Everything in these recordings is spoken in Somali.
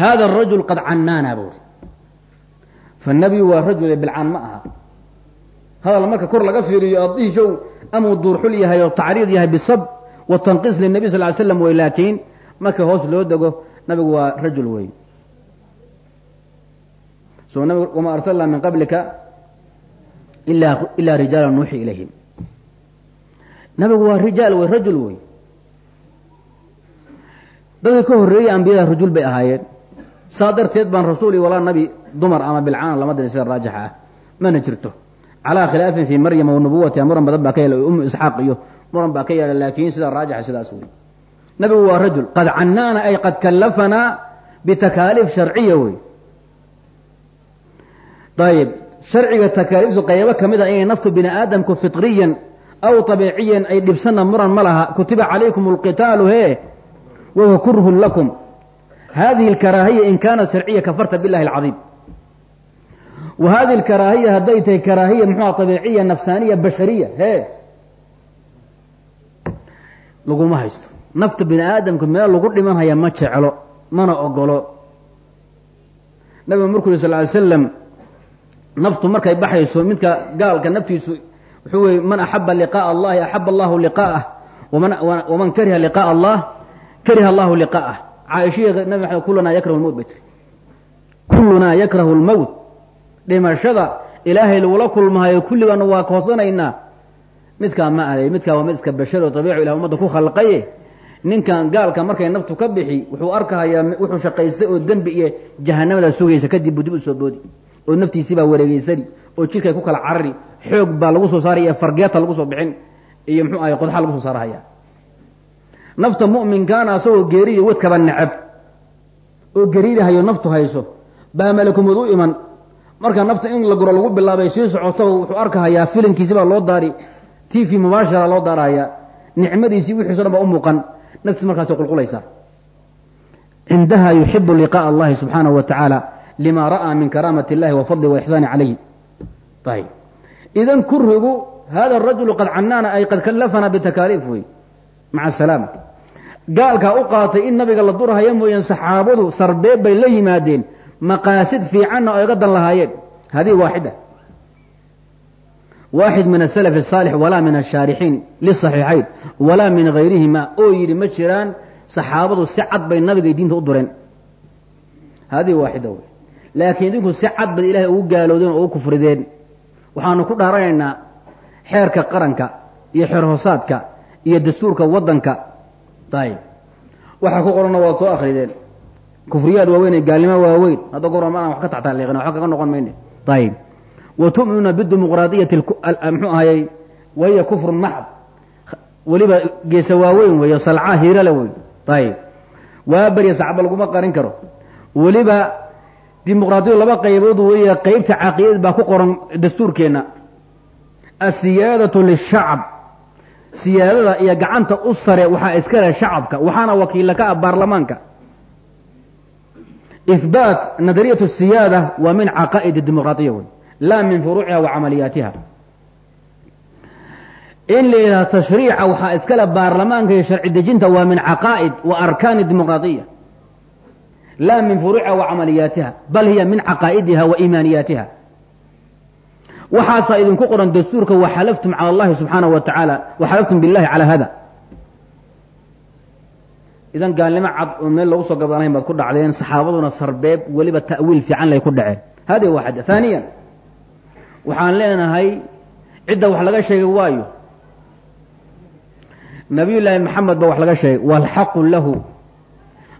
hada arajul qad cannaana buuri fannabiyu waa rajul bilcaan ma aha hadal marka kor laga fiiriyo addihishow amuu duurxul yahay oo tacriid yahay bisab wa tanqiis linabi sal ly slam wey laakiin marka hoos loo dego nabigu waa rajul wey so nabig wamaa arsalnaa min qablika ila ilaa rijaala nuuxi ilayhim nabigu waa rijaal wey rajul wey dadka ka horreeyey ambiyada rajul bay ahaayeen saa darteed baan rasuul iyo walaa nabi dumar ama bilcaan lama dirin sida raajixa ah. Mana jirto. Calaa khilaafin fii maryama wa nubuwatiha muran badan baa ka yeela umu isxaaq iyo muran baa ka yeela laakiin sida raajixa sidaas wey nabigu waa rajul qad cannaana ay qad kallafanaa bitakaaliif sharciya wey. Ayib sharciga takaaliiftu qaybo ka mid a inay naftu bini aadamku fitriyan aw abiiciyan ay dhibsanna muran ma laha. Kutiba calaykum alqitaalu he wahuwa kurhun lakum hadihi alkaraahiya in kaanat sharciya kafarta billahi alcadiim wa hadihi alkaraahiya hadday tahay karaahiya muxuua abiiciya nafsaaniya bashariya he laguma haysto nafta bini aadamka meel lagu dhimanhaya ma jeclo mana ogolo nabigu markuu yiri sal ly slam naftu markay baxayso midka gaalka naftiisu wuxuu weye man axaba liqaءa allahi axaba allahu liqaa'ah waman kariha liqaءa allah kariha allahu liqaa'ah caaishiya nabi maxamed kulunaa yakrahu lmowt bay tiri kullunaa yakrahu lmowt dhimashada ilaahay lagula kulmahayo kulligaana waa koosanaynaa midkaa ma ahay midkaa waa mid iska bashar oo dabiicu ilah ummadda ku khalqaye. Ninkan gaalka markay naftu ka bixi wuxuu arkahayaa wuxuu shaqaystay oo dembi iyo jahanamada sugaysa kadib buu dib u soo boodi. Oo naftiisii baa wareegeysani oo jirkay ku kala carari. Xoog baa lagu soo saaraya fargeeta lagu soo bixin iyo muxuu ahay qodxa lagu soo saarahaya nafta mu'minkaana asagoo geeriya wadkaba necab. Oo gariidahayo naftu hayso. Baa malakumud u iman. Marka nafta in la guro lagu bilaabay sii socotaba wuxuu arkahayaa filinkiisi baa loo daari t v mubaashara loo daaraya nicmadiisii wixiiso dhan baa u muuqan. Naftiis markaasay qulqulaysaa. Cindaha yuxibu liqaءa allahi subxaanahu wa tacaala lima ra'aa min karaamati اllahi wa fadli wa ixsaani calayhi. Ayb idan kurigu hada arajulu qad canaana ay qad kallafana bitakaaliif wey maca asalaama gaalkaa u qaatay in nabiga la durhaya mooyeen saxaabadu sarbeeb bay la yimaadeen. Maqaasid fiicanna oo iga dan lahaayeen. Hadii waaxida. Waaxid min asalaf asaalix walaa min ashaarixiin lisaxiixayn walaa min gayrihima oo yidhi ma jiraan saxaabadu si cad bay nabigay diinta u dureen. Hadihi waaxida wey laakiin idinku si cad bay ilaahay ugu gaaloodeen oo u kufrideen. Waxaanu ku dhaaranaynaa xeerka qaranka iyo xeer hosaadka iyo dastuurka waddanka ayb waxa ku qoranna waad soo akrideen kufriyaad waaweyn ee gaalnimo waaweyn. hadda goor ma wax ka tactaaliiqin waxba kaga noqon mayne. ayb wa tu'minuuna bidimuqraadiyati muxuu ahayey wahiya kufrun maxd weliba geesa waaweyn weeyo salcaa hiirale wey ayb waa berya sacba laguma qarin karo. weliba dimuqraadiyadu laba qaybood weeye qeybta caqiidad baa ku qoran dastuurkeenna asiyaadatu lishacab siyaadada iyo gacanta u sare waxaa iska leh shacabka waxaana wakiilla ka ah baarlamaanka. Ihbaat nadariyat siyaada waa min caqaa'id dimuqraadiya wey laa min furuuciha wa in la tashriica waxaa iska leh baarlamaanka iyo sharci dejinta waa min caqaa'id wa arkaani dimuqraadiya laa min furuuciha wa bal hiya min caqaa'idiha wa iimaaniyaatiha waxaasaa idinku qoran dastuurka waxalaftum cala allahi subxaanahu wa tacaala waxalaftum billahi calaa hada idan gaalnimo cad oo meel lagu soo gabdanahayn baad ku dhacdeen saxaabaduna sarbeeb weliba ta'wiil fiican lay ku dhaceen. Hadihi waa xadda haaniyan waxaan leenahay cidda wax laga sheegay waayo. Nabiy llaahi maxamed ba wax laga sheegay waalxaqu lahu.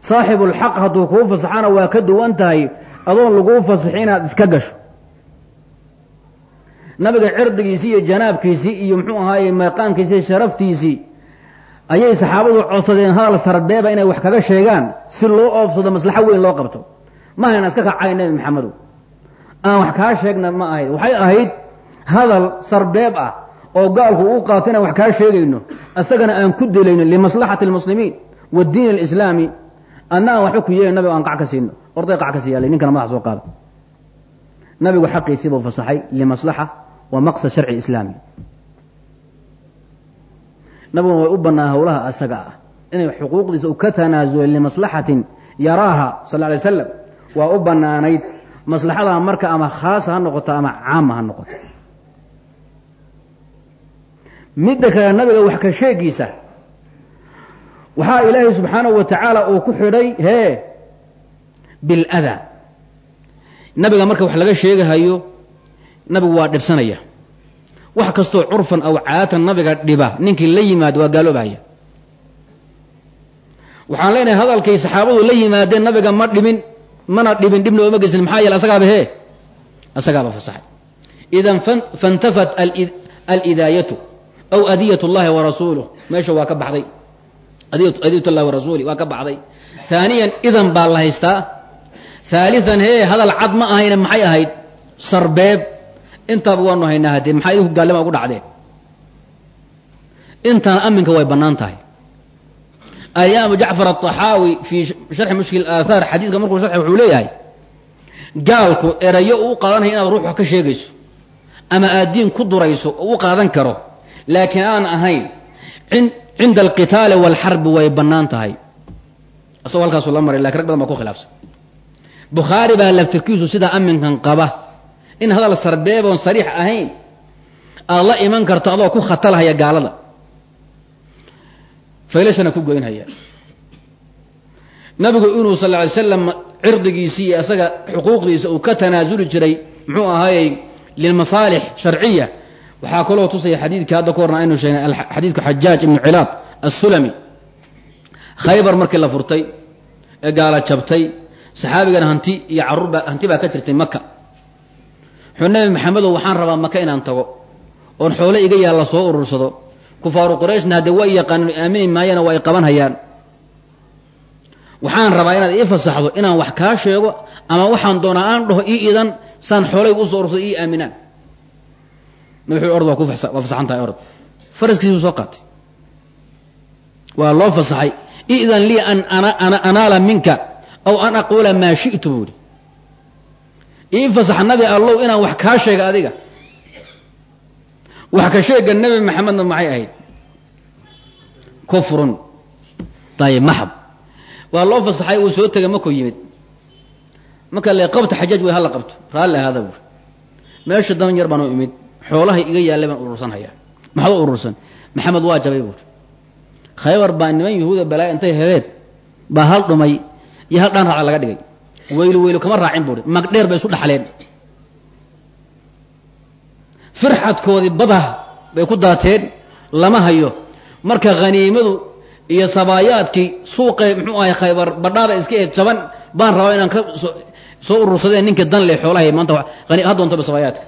Saaxibu lxaq hadduu kuu fasaxana waa ka duwan tahay adoon laguu fasaxi inaad iska gasho nabiga cirdigiisii iyo janaabkiisii iyo muxuu ahaaye meeqaankiisii iyo sharaftiisii ayay saxaabadu codsadeen hadal sarbeeba inay wax kaga sheegaan si loo oofsado maslaxo weyn loo qabto. Ma iska kacay nebi maxamedow aan wax kaa sheegna ma ahayd waxay ahayd hadal sarbeeb ah oo gaalku uu qaato inaan wax kaa sheegayno isagana aan ku dilayno limaslaxati almuslimiin wadiin alislaami adna aan waxba ku yeelin nabiga aan qac ka siino. Orday qac ka siiyaalay ninkana madaxa soo qaada nabigu xaqiisii buu fasaxay limaslaxa wa maqsad sharci islaami nabiguna way u bannaa howlaha asaga ah. Inay xuquuqdiisa u ka tanaasulay limaslaxatin yaraaha sal alay slam waa u bannaanayd maslaxada marka ama khaasa ha noqoto ama caama ha noqoto. Midda kale nabiga wax ka sheegiisa waxaa ilaahay subxaanahu wa tacaala uu ku xidhay hee biladaa nabiga marka wax laga sheegahayo nabigu waa dhibsanaya. Wax kastoo curfan aw caadatan nabiga dhiba ninkii la yimaado waa gaaloobahaya waxaan leenahay hadalkay saxaabadu la yimaadeen nabiga ma dhibin mana dhibin dhibna ooma geysan maxaa yeele asagaaba hee? Asagaaba fasaxay. Idan fantafat alidaayatu aw adiyat اllahi warasuuluh meesha waa ka baxday. Adiyat اllahi warasuulih waa ka baxday. Haaniyan idan baa la haystaa. Haalian hee hadal cad ma ahayne maxay ahayd? Sarbeeb intaaba waanu haynaa haddee maxaa idinku gaalima ugu dhacdee? Intaan aminka way bannaan tahay. Ayaamu jacfar aaxaawi fii sharxi mushkil aathaar xadiidka markuu sharxi wuxuu leeyahay gaalku erayo uu qaadanaya inaad ruux wax ka sheegayso ama aad diin ku durayso oo u qaadan karo. Laakiin aan ahayn cinda alqitaali walxarbi way bannaan tahay. Asagoo halkaasuu la maray laakiin rag badan baa ku khilaafsan. Bukhaari baa laftirkiisu sidaa aminkan qaba in hadal sarbeeboon sariix ahayn aad la iman karto adoo ku khatalhaya gaalada. Faylashana ku goynhaya nabigu inuu sal ly slam cirdigiisii iyo isaga xuquuqdiisa uu ka tanaasuli jiray muxuu ahaayey lilmasaalix sharciya. Waxaa kaloo tusaya xadiidkii hadda ka horna aynu sheegnay xadiidku xajaaj ibnu cilaad assulami. Khaybar markii la furtay ee gaala jabtay saxaabigana hanti iyo carruurba hanti baa ka jirtay maka nabi maxamedow waxaan rabaa maka inaan tago oon xoole iga yaalla soo urursado. Kufaaru qurayshna haddee way yaqaanin aamini maayana waa ay qaban hayaan. Waxaan rabaa inaad ii fasaxdo inaan wax kaa sheego ama waxaan doonaa aan dhaho ii idan saan xoolayga u soo urursado ii aaminaan. Nabi ord waa ku waa fasaxan tahay orod. Faraskiisuu soo qaatay. Waa loo fasaxay. Idan lii an anaala minka aw an aquula maa shi'tu buu ihi ii fasax nabi allow inaan wax kaa sheega adiga. Wax ka sheega nebi maxamedna maxay ahayd? Kufrun ayib maxad waa loo fasaxay uu soo tegay makuu yimid. Marka le qabta xajaaj way hala qabto. Raalli ahaada buuri meesha daban yar baan u imid. Xoolahay iga yaallay baan urursan hayaa maxaa u urursan? Maxamed waa jabay buuri khaybar baa niman yahuuda balaaya intay heleen. Baa hal dhumay iyo hal dhaan raaca laga dhigay weylu weylu kama raacin buuri magdheer bay isu dhaxleen. Firxadkoodii badah bay ku daateen lama hayo. Marka haniimadu iyo sabaayaadkii suuqee muxuu ahay khaybar badhaada iska ee jaban baan rabaa inaan ka soo urursadeen ninka dan le xoolahay maanta ha doontaba sabaayaadka.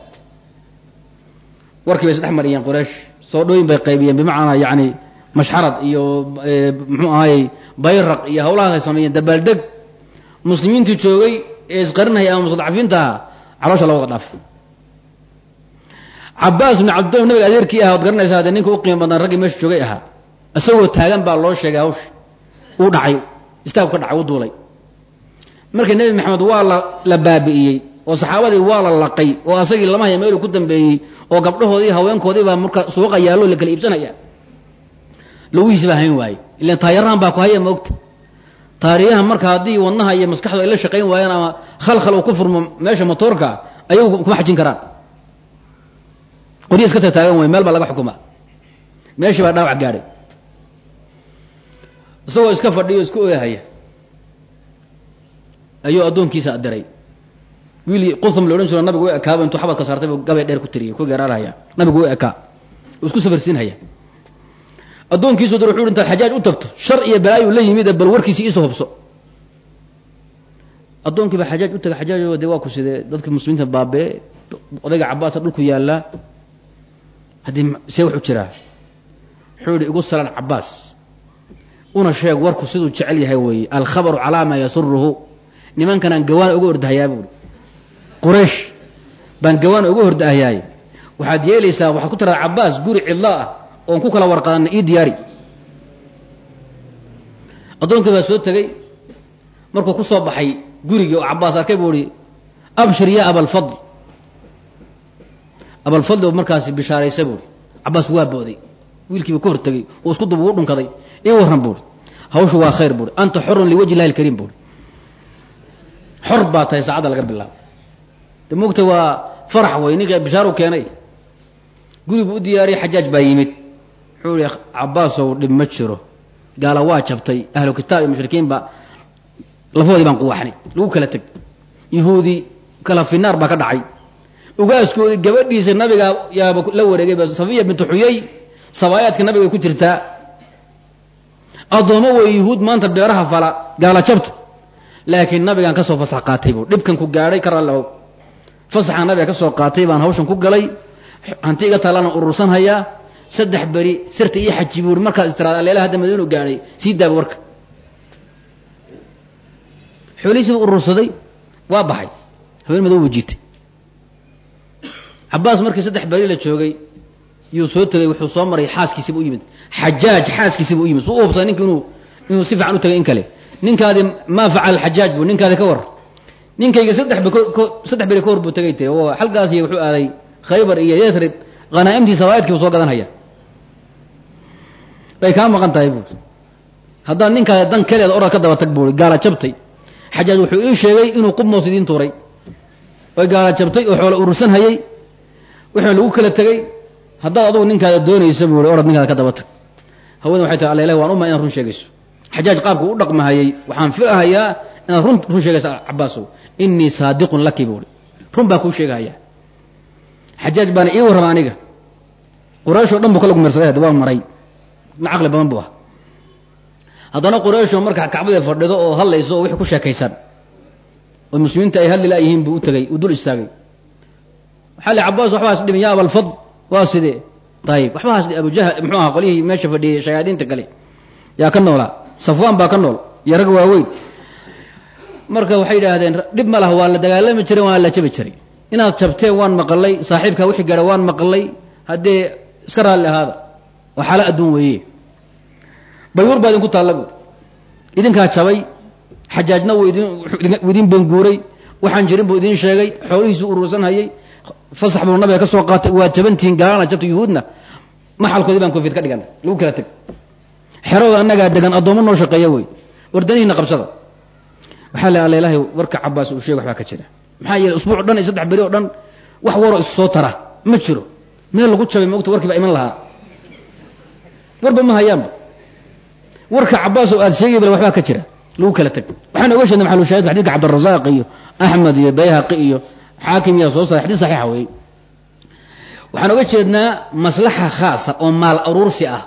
Warkii bay isdhex mariyeen quraysh. Soo dhooyin bay qaybiyeen bimacnaa yacni mashxarad iyo muxuu ahayey bayraq iyo hawlahaas ay sameeyeen dabaaldeg muslimiintii joogay ee isqarinhaya ama mustadcafiinta ahaa caloosha la wada dhaafay cabaas bn cabdillah nabiga adeerkii aha od garanaysa haddee ninka u qiimo badnaa raggii meesha joogay ahaa isagoo taagan baa loo sheegay hawsha. Uu dhacay istaabku ka dhacay u duulay. Markii nebi maxamed waa la baabi'iyey oo saxaabadii waa la laqay oo asagii lama haya meeluu ku dambeeyey oo gabdhahoodii haweenkoodii baa marka suuqa yaallo la kala iibsanaya. Laguhiisi baa hayn waaye ilan taayarahan baa ku haya moogta taariyahan marka haddii wadnaha iyo maskaxdu ay la shaqayn waayaan ama khalkhal uu ku furmo meesha motoorka ayagu kuma xajin karaan. Qorya iska tagtaagan way meel baa laga xukumaa. Meeshii baa dhaawac gaadhay. Isagoo iska fadhiyo isku oyahaya ayuu addoonkiisa diray wiil qusum la odhan jiro nabigu u ekaaba intuu xabadka saartay buu gabay dheer ku tiriyay ku geeraarhaya nabigu u ekaa. Isku safarsiinhaya addoonkiisu dir wuxu intaad xajaaj u tagto shar iyo balaayu la yimid bal warkiisi iisoo hubso. Addoonkii baa xajaaj u tagay xajaaj de waa ku sidee? Dadka muslimiinta baabee odayga cabaasa dhulku yaallaa. Haddii see wuxu jiraa? Wuxuu yihi igu salaan cabaas una sheeg warku siduu jecel yahay weeye. Alkhabaru calaa maa yasuruhu nimankanaan gawaan uga ordahayaa buui quraysh baan gawaan uga hordahayaay waxaad yeelaysaa waxaad ku tiraa cabaas guri cidlo ah oon ku kala warqaadana ii diyaari. Addoonkii baa soo tegey markuu ku soo baxay gurigii oo cabaas arkay buu ihi abshir ya abalfadl abalfadli oo markaasi bishaaraysa buui cabaas waa booday. Wiilkiiba ka hortegey uu isku dub uu dhunkaday. Ii warran buui hawshu waa khayr buui anta xorun liwajhi illahi alkariim buui xor baa tahay saacadda laga bilaabo. De mogta waa farax wey ninka bishaaru keenay. Gurigu u diyaariyay xajaaj baa yimid wuxuu ihi cabaasow dhib ma jiro. Gaala waa jabtay ahlu kitaab iyo mushrikiin baa lafahoodii baan quwaxnay lagu kala teg yahuudi kala finaar baa ka dhacay. Ugaaskoodii gabadhiisa nabiga yaaba la wareegayba safiya bintu xuyay sabaayaadka nabiga ku jirtaa. Addoommo wey yuhuud maanta beeraha fala gaala jabta laakiin nabigaan ka soo fasax qaatay buu dhibkan ku gaadhay ka raallihow nabiga ka soo qaatay baan hawshan ku galay hanti iga taalana urursan hayaa saddex beri sirta iyo xaji buuri markaas istiraada aleelaha hadda madiinu gaadhay sii daaba warka. Xoolihiisiiba urursaday waa baxay. Habeen madow buu jiitay cabaas markii saddex beri la joogay yuu soo tegay wuxuu soo maray xaaskiisiiba u yimid. Xajaaj xaaskiisiiba u yimid. Suu u hubsay ninka inuu inuu si fiican u tagay in kale. Ninkaadi maa facal xajaaj buu ninkaadi ka war. Ninkayga saddex beri ka hor buu tagay tiri. Oo xalkaasi wuxuu aaday khaybar iyo yasrib hanaaimtii sawaa'idkii buu soo gadanhaya bay kaa maqan tahay buuri haddaad ninkaadi dan kaleeda orad ka daba tag buuri gaala jabtay xajaaj wuxuu ii sheegay inuu qubmoos idiin tuuray. Oy gaala jabtay oo xoola urursan hayay wixii lagu kala tegey haddaad adugu ninkaada doonaysa buuri orad ninkaada ka daba tag haween waxay tahay alla waan uma inaad run sheegayso. Xajaaj qaabku u dhaqmahayay waxaan filahayaa inaad run run sheegaysa cabaasow inii saadiqun laki buuri run baa kuu sheegahayaa. Xajaaj baana ii warrama aniga. Quraysh dhan buu ka lagmersaday hadda waa maray ma caqli badan buu ah. Haddana qurayshoo marka kacbada fadhido oo hadlayso oo wixii ku sheekaysan oo muslimiinta ay hadli laayihiin buu u tegay uu dul istaagay. Waxaa li cabaas waxba has dhimin ya waa sidee? Ayib waxba has abujahl muxuu ahaa qolihii meesha fadhiyey shayaadiinta kale yaa ka noolaa safwaan baa ka nool iyo rag waaweyn. Marka waxay yidhaahdeen dhib ma laha waa la dagaalami jiray waa la jabi jiray. Inaad jabteen waan maqalay saaxiibkaa wixii gaadha waan maqalay haddee iska raalli ahaada oo xaalo weeye. Bayuur baa idinku taalla buur idinkaa jabay xajaajna wuu idin benguuray waxaan jirin buu idiin sheegay xoolihiisuu urursan hayay fasax buu nabiga ka qaatay waad jabantihiin gaalana jabta yuhuudna maxalkoodii baan koofid ka dhigan lagu kala teg xerooda annagaa degan addoommo noo shaqeeya wey. Wardanihiina qabsada waxaa le alla ilaahay warka cabaas uu sheegay waxbaa ka jira. Maxaa yeele usbuuc dhan iyo saddex beri oo dhan wax waroo is soo tara ma jiro. Meel lagu jabay maogta warkii baa iman lahaa warba ma hayaanba warka cabaas oo aad sheegay bale waxbaa ka jira. Lagu kala teg waxaan oga sheednay maxalu shahidka xadidka cabdirazaaq iyo axmed iyo bayhaqi iyo xaakim yaa soo saaray. Xadiis saxiixa weeye. Waxaan oga jeednaa maslaxa khaasa oo maal uruursi ah.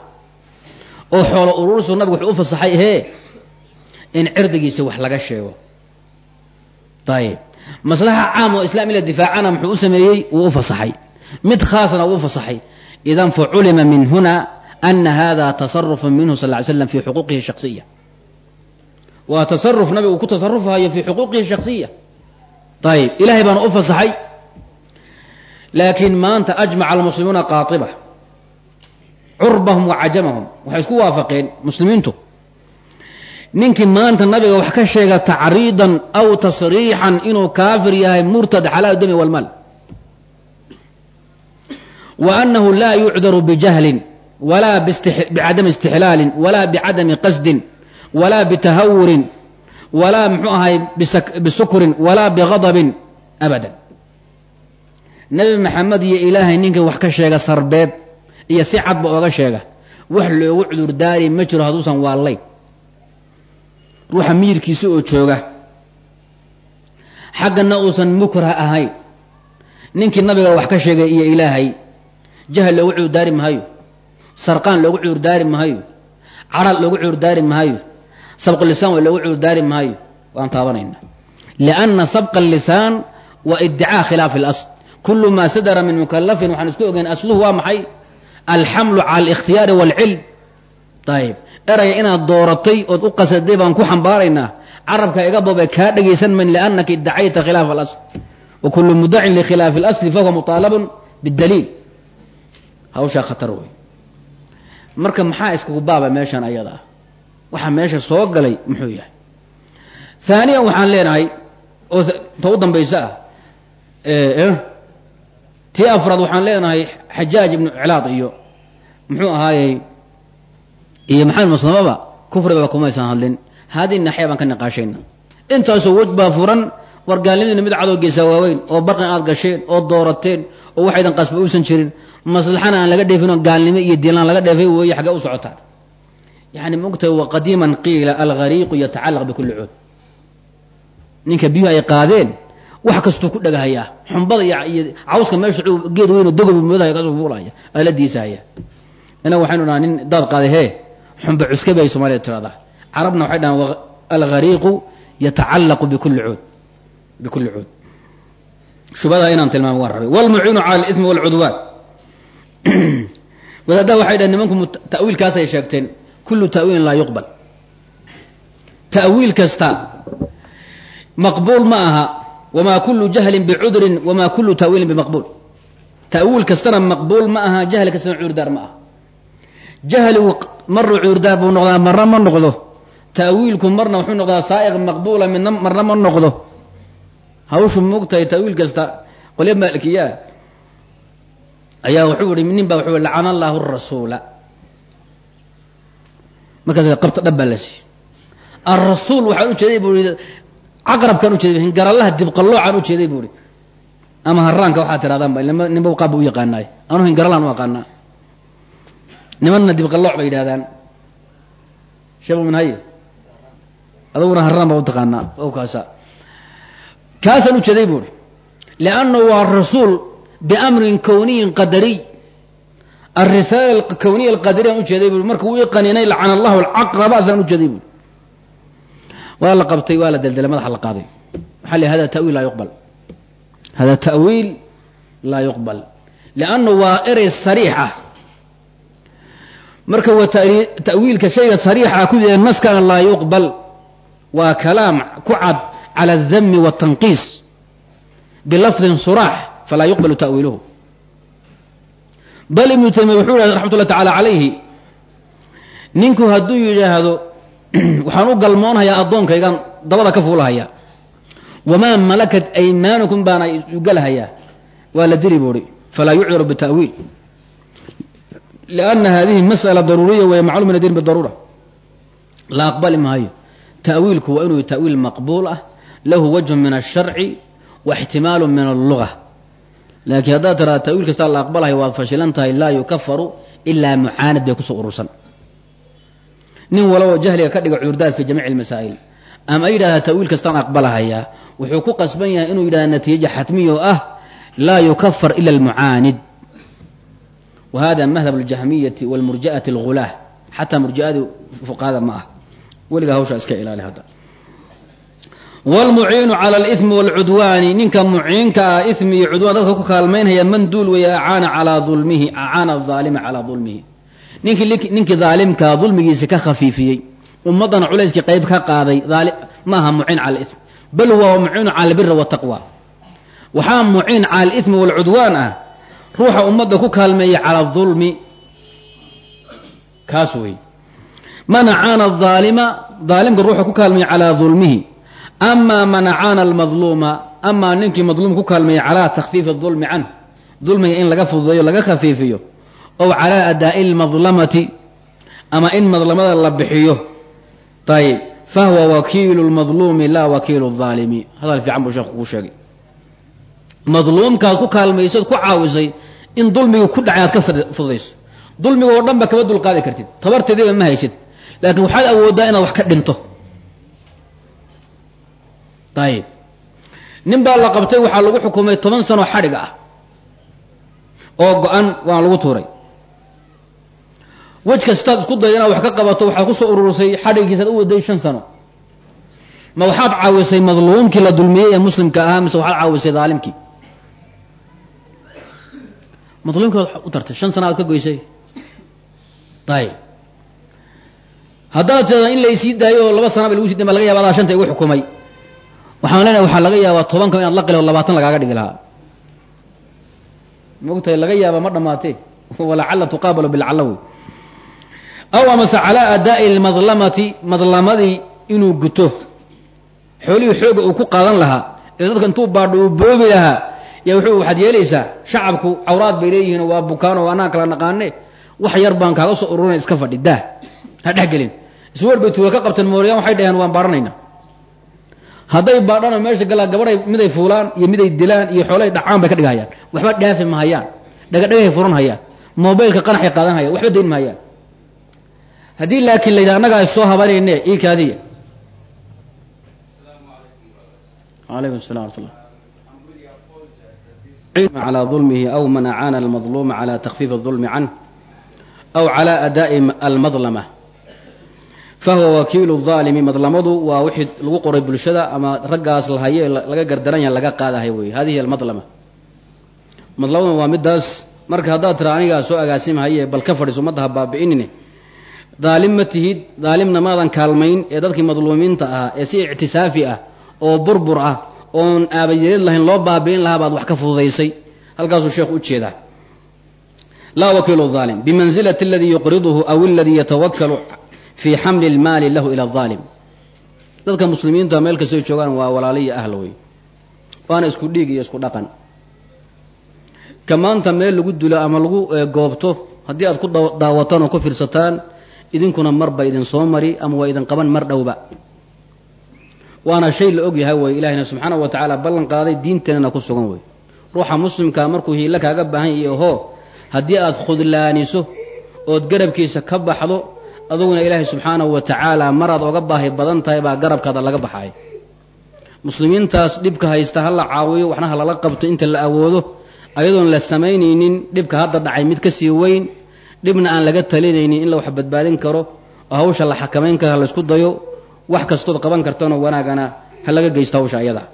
Oo xoolo uruursiu nabigu wuxuu u fasaxay hee in cirdigiisa wax laga sheego. Ayib maslaxa caam oo islam ila difaacana muxuu u sameeyey? Wuu u fasaxay. Mid khaasna wuu u fasaxay. Idan fa culima min huna ana hada tasarufu minhu sal ly slam fi xuquuqihi shaksiya waa tasaruf nabigu ku tasarufahayo fi xuquuqihi shaksiya ayib ilahay baana u fasaxay laakiin maanta ajmaca almuslimuuna qaaiba curbahum wa cajamahum waxay isku waafaqeen muslimiintu ninkii maanta nabiga wax ka sheega tacriidan aw tasriixan inuu kaafir yahay murtad calaa dami walmaal wa annahu laa yucdaru bijahlin walaa bicadami istixlaalin walaa bicadami qasdin walaa bitahawurin walaa muxuu ahay bisukrin walaa bigadabin abadan nebi maxamed iyo ilaahay ninka wax ka sheega sarbeeb iyo si cadba ooga sheega. wax loogu cudurdaari ma jiro hadduusan waallayn ruuxa miyirkiisa oo jooga xaggana uusan mukrah ahayn ninkii nabiga wax ka sheegay iyo ilaahay jahal loogu cudurdaari maayo sarqaan loogu cudurdaari maayo caral loogu cudurdaari maayo sabqa lisaan waa loogu cudurdaari maayo waan taabanayna lianna sabqa lisaan waa iddicaa khilaafi اlasl kulu ma sadara min mukalafin waxaan isku ogeyn asluhu waa maxay alxamlu cala alikhtiyaari wاlcilm ayib eraya inaad dooratay ood u qasaday baan ku xambaaraynaa carabka iga bobe kaa dhegaysan mayn liannaka iddacayta khilaafa alasl wa kullu mudacin likhilaafi اlasli fahuwa muطaalabun bاdaliil hawshaa khatar wey marka maxaa iskugu baaba meeshan ayada? Ah waxaa meesha soo galay muxuu yahay. Haaniyan waxaan leenahay oo ta u dambaysa ah tii afraad waxaan leenahay xajaaj ibnu iclaad iyo muxuu ahaayey iyo maxamed maslamaba kufribaba kumaysan hadlin. Haadii naxya baan ka niqaashayna. Intaasoo wej baa furan war gaalnimadiina mid cadoo geesaa waaweyn oo barqan aad gasheen oo doorateen oo waxaydan qasba uusan jirin maslaxana aan laga dheefin oo gaalnimo iyo diinlaan laga dheefay weeye xaggee u socotaan yani maogtahay wa qadiiman qiila alghariiqu yatacallaq bikulli cuud. Ninka biyuhu ay qaadeen wax kastuu ku dhagahayaa xumbada iyo cawska meesha geed weyn dogob moodahaya ka soo fuulaya ala diisahaya inaga waxaynu dhahaa nin daad qaaday hee xumba cuska bay soomaliya tiradaa carabna waxay dhahaan alghariiqu yatacallaqu bikulli cuud bikulli cuud. Shubadaha inaan tilmaamo waan rabay. Wlmuciinu cala alimi walcudwaan wadaaddaha waxay dhahen nimanku ta'wiilkaasay sheegteen kullu ta'wiilin laa yuqbal. Ta'wiil kasta maqbuul ma aha wamaa kullu jahlin bicudrin wamaa kullu ta'wiilin bimaqbuul. Ta'wiil kastana maqbuul ma aha jahli kastana cuurdaar ma aha. Jahligu marna cuurdaar buu noqdaa marna ma noqdo. Ta'wiilku marna wuxuu noqdaa saa'iq maqbuula midna marna ma noqdo. Hawshu moogtahay ta'wiil kasta qolya maalikiyaa ayaa wuxuu ihi nin baa wuxuu lacana allahu rasuula. Markaas qabta dhab baa la siiy alrasuul waxaan u jeeday buu i caqrabkaan ujeeday hingarallaha dibqalloocan ujeeday buu ihi ama haraanka waxaa tirahdaan ba ninba qaabba u yaqaanaay anuu hingarallaan u aqaanaa nimanna dibqallooc bay yidhahdaan shabu min haye. Adaguna haraan baa u taqaanaa kaasaan ujeeday buu ihi liannahu waa rasuul biamrin kowniyin qadariy alrisaala kowniya alqadariy aan ujeeday bui marka wuu iqaninay lacana allahu alcaqraba asaan ujeeday buui waa la qabtay waa la deldelay madaxa la qaaday waxaa li hada tawiil laa yuqbal hada ta'wiil laa yuqbal lianna waa erey sariix ah marka waa ta'wiilka shayga sariixa ku yahay naskana laa yuqbal waa kalaam ku cad cala aldami watanqiis bilafdin suraax falaa yuqbalu ta'wiiluhu bal ibnu taymiya wuxuu yidhahda raxmat ullah tacala calayhi ninku hadduu yidhaahdo waxaan u galmoonhayaa addoonkaygan dabada ka fuulahayaa wamaa malakat aymaanukum baana galahayaa waa la diri buuhi falaa yucdaru bita'wiil lianna hadihi mas'ala daruuriya weeye maclum min adin bidaruura la aqbali maayo ta'wiilku waa inuu ta'wiil maqbuul ah lahu wajhun min alsharci wa min alluga laakiin haddaad tiraada ta'wiil kastaa la aqbalayo waad fashilan tahay laa yukafaru ilaa mucaanad bay ku soo urursan. Nin walabo jahliga ka dhiga cuurdaad fi jamiici almasaa'il ama yidhahda ta'wiil kastaan aqbalahayaa wuxuu ku qasban yahay inuu yidhahda natiijo xatmiya oo ah laa yukafar ila almucaanid. Wa hada madhab aljahmiyati walmurja'ati algulaah xataa murji'adu fuqahada ma ah. Weligaa hawshaa iska ilaali hadda wlmuciinu cala alimi wاlcudwaani ninka muciinka ah imi iyo cudwaan dadka ku kaalmaynhaya man duul weeye acaana calaa ulmihi acaana aalima calaa dulmihi ninkii daalimkaa dulmigiisi ka khafiifiyey ummaddana culayskii qayb ka qaaday maaha muciin cala alism bal huwa muciinu cala albiri wataqwa waxaa muciin cala alimi waalcudwaan ah ruuxa ummadda ku kaalmeeya cala dulmi kaas wey man acaana aalima daalimka ruuxa ku kaalmeeya ama man acaana almadluuma amaa ninkii madluum ku kaalmeeya calaa takfiifi dulmi canh dulmiga in laga fududeeyo laga khafiifiyo ow calaa adaa'i lmadlamati ama in madlamada la bixiyo ayib fahuwa wakiilu lmadluumi laa wakiilu aalimi hadal fiican buu sheekhu kuu sheegay madluumkaad ku kaalmaysood ku caawisay in dulmigii ku dhacay aad ka fududayso dulmiga oo dhan kama dulqaadi kartid tabarteediiba ma haysid laakiin waxaad awooddaa inaad wax ka dhinto ayib nin baa la qabtay waxaa lagu xukumay toban sano xadhig ah. Oo go-an waana lagu tuuray. Wej kastaad isku dayda inaad wax ka qabato waxaad ku soo ururisay xadhigiisaad u waday shan sano. Ma waxaad caawisay madluumkii la dulmiyey ee muslimka ahaa mise waxaad caawisay daalimkii madluumkii waad u tartay. Shan sana ka goysay. Ayib haddaad tirada in laysii daayo oo laba sana day ba laga yaba adaa shanta igu xukumay waxaan leenahay waxaa laga yaabaa tobanka inaad la qili o labaatan lagaaga dhigi lahaa. Maogtahay laga yaaba ma dhammaatee walacalla tuqaabalu bilcalla wey aw amase calaa adaa'i lmadlamati madlamadii inuu guto. Xoolihii xooga uu ku qaadan lahaa ee dadka intuu baadho uu boobi lahaa yaa wuxuu waxaad yeelaysaa shacabku cawraad bay leeyihiin waa bukaan oo anaa kala naqaane wax yar baan kaaga soo ururinay iska fadhi daah ha dhexgelin isweer bay tuula ka qabteen mooriyaan waxay dhaheen waan baaranaynaa hadday baadhana meesha galaan gabadhay miday fuulaan iyo miday dilaan iyo xoolay dhacaan bay ka dhigahayaan waxba dhaafi mahayaan dhagadhagahay furan hayaan mobaylka qanaxay qaadan hayaan waxba dayn mahayaan haddii laakiin la yidhaha annagaa soo habanayne ii kaadiya alaykum salam amatullah على ظلمه أو من أعان المظلوم على تخفيف الظلم عنه أو على أداء المظلمة fahuwa wakiilu aalimi madlamadu waa wixii lagu qoray bulshada ama raggaas lahaye laga gardaranya laga qaadahay wey hadihi almadlama madlamadan waa midaas marka haddaad tira anigaa soo agaasimhaye bal ka fadhiis ummadda ha baabi'inine daalim ma tihid daalimna maadan kaalmayn ee dadkii madluumiinta ahaa ee si ictisaafi ah oo burbur ah oon aabayareed lahayn loo baabi'in lahaa baad wax ka fududaysay halkaasuu sheekhu u jeedaa laa wakiilu aalim bimanzilati aladii yuqriduhu aw aladii yatawakalu fii xamli lmaali lahu ila aalim. Dadka muslimiinta meel kastay joogaan waa walaaliya ahla wey. Waana isku dhiig iyo isku dhaqan. Ka maanta meel lagu dilo ama lagu goobto haddii aad ku daawataan oo ku fiirsataan idinkuna marba idin soo mari ama waa idin qaban mar dhowba. Waana shay la og yahay wey ilahina subxaana wa tacaala ballan qaaday diinteenana ku sugan wey. Ruuxa muslimkaa markuu hiilo kaaga baahan ohoo haddii aad khudlaaniso ood garabkiisa ka baxdo aduguna ilaahay subxaanahu wa tacaala maraad oga baahi badan tahay baa garabkaada laga baxay. Muslimiintaas dhibka haysta ha la caawiyo waxna ha lala qabto inta la awoodo. Ayadoon la samaynaynin dhibka hadda dhacay mid ka sii weyn. Dhibna aan laga talinaynin in la wax badbaadin karo oo hawsha la xakamayn karo ha laysku dayo. Wax kastood qaban kartanoo wanaagana ha laga geysto hawsha ayada.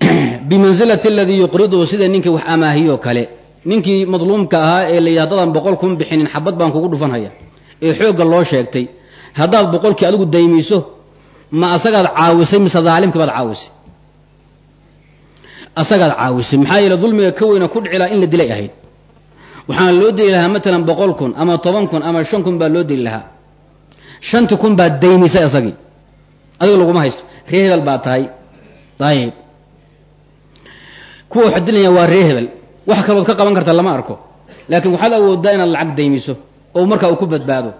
Bimansilati aladii yuqriduhu sida ninkii wax amaahiyoo kale ninkii madluumka ahaa ee la haddaadan boqol kun bixinin xabad baan kugu dhufanhaya ee xoogga loo sheegtay. Haddaad boqolkii adigu daymiso ma asagaad caawisay mise daalimkii baad caawisay? Asagaad caawisay. Maxaa yeele dulmiga ka weyna ku dhicilaa in la dilay ahayd. Waxaana loo dili lahaa matalan boqol kun ama toban kun ama shan kun baa loo dili lahaa. Shanti kun baad daymisay asagii. Adiga laguma haysto. Ree hebel baa tahay. Ayib kuwa wax dilaya waa ree wax kalood ka qaban karta lama arko. Laakiin waxaad awoodaa inaad lacag daymiso oo markaa uu ku badbaado.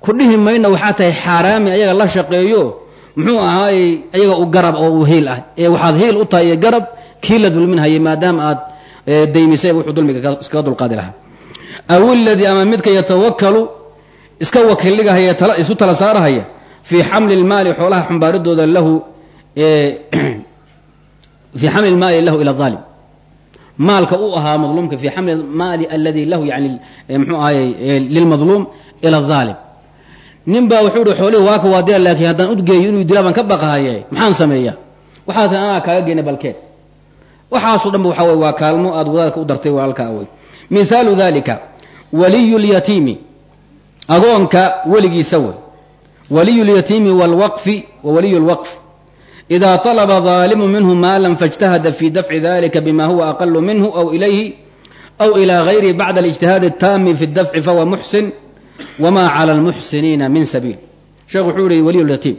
Ku mayna waxaa tahay xaaraami ayaga la shaqeeyo. Muxuu ahaayey ayaga u garab oo uu hiil ah. Ee waxaad hiil u tahay garab kii la dulminhayay maadaama aad daymisay wuxuu dulmiga iskaga dulqaadi lahaa. Aw iladii ama midka yatawakalu iska wakiildhigahaya isu tala saarahaya fii xamli lmaali xoolaha xumbaaridooda lahu fii xamli lmaali lahu ila aalim maalka u ahaa madluumka fii xamli maali aladi lahu yani mxuu ahaye lilmadluum ila aalim nin baa wuxuu ihi xoolihi waaka waa dila laakiin haddaan udgeeyo inuu dilaa baan ka baqahaye maxaan sameeyaa? Waxaa anaa kaaga geenay balkeed. Waxaaso dhan ba waxa wey waa kaalmo aad wadaadka u dartay walaalka awey mihaalu dalika waliyu lyatiimi agoonka weligiisa wey waliyu lyatiimi wlwaqfi wa waliyu lwaqf ida طalba ظaalimu minhu maalan faاجtahada fi dafci dalika bima huwa aqalu minhu aw ilayhi aw ilى gayrihi bacda الاجtihaad الtaami fi اdafci fahuwa muxsin wma clى اlmuxsiniina min sabiil sheekh wuxuu yihi waliyu lyatiim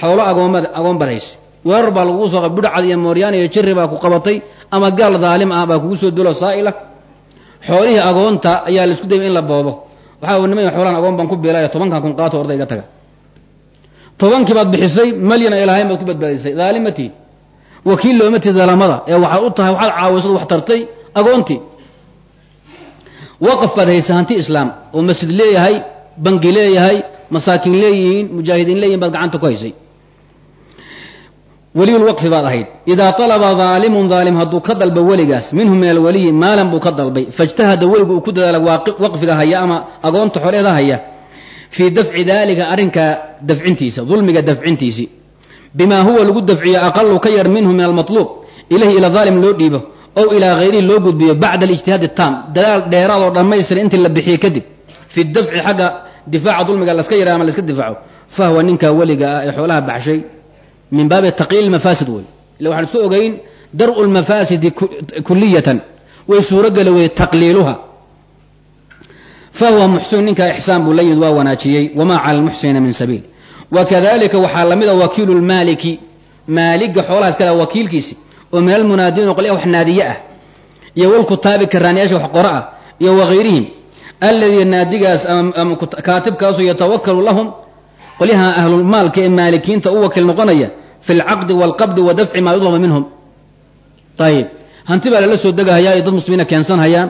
xoolo agoomad agoon badhays weerar baa lagugu soo budhcad iyo mooryaan iyo jiri baa ku qabatay ama gaal daalim ah baa kugu soo dulo saa'ila xoolihii agoonta ayaa la isku dayay in la boobo waxaa niman xoolaan agoon baan ku biilaya tobankan kun qaato orday iga taga tobankii baad bixisay malyan lahayn baad ku badbaadisay. Daalim ma tihid wakiil looma tihid dalamada ee waxaad u tahay waxaad caawisad wax tartay agoontii. Waqaf baad haysa hanti islaam oo masjid leeyahay bangi leeyahay masaakiin leeyihiin mujaahidiin leeyihiin baad gacanta ku haysay. Weliyulwaqfi baad ahayd. Idaa alaba daalimun daalim hadduu ka dalba weligaas minhu min alwaliyi maalan buu ka dalbay. Faijtahada weligu uu ku dadaala waqfiga haya ama agoonta xoleeda haya. Fii dafci dalika arrinka dafcintiisa dulmiga dafcintiisi. Bimaa huwa lagu dafciyo aqalu ka yar minhu min almatluub ilayhi ila daalim loo dhiibo ow ilaa hayrihi loo gudbiyo bacda alijtihaad taam dadaal dheeraad oo dhammaystira intii la bixiyey kadib. Fi dafci xagga difaaca dulmiga laska yara ama laska difaaco fahwa ninka weliga ah ee xoolaha baxshay min baabi taqliil mafaasid wey illa waxaan isku ogeyn dar'u lmafaasidi kuliyatan way suurogeli wey taqliiluha. Fahuwa muxsin ninka ixsaan buu la yimid waa wanaajiyey wamaa cala lmuxsiniina min sabiil wakadalika waxaa lamida wakiilu lmaaliki maaliga xoolaha iskale wakiilkiisi oo min almunaadiin qolya wax naadiye ah iyo walkutaabi karaaniyaasha wax qora ah iyo wahayrihim alladii naadigaas ama kaatibkaasu yatawakalu lahum qolyaha ahlulmaalka ee maalikiinta u wakiil noqonaya fi lcaqdi waalqabdi wa dafci maa yudlama minhum. Ayib hanti baa lala soo degahayaa iyo dad muslimiina keensanhayaan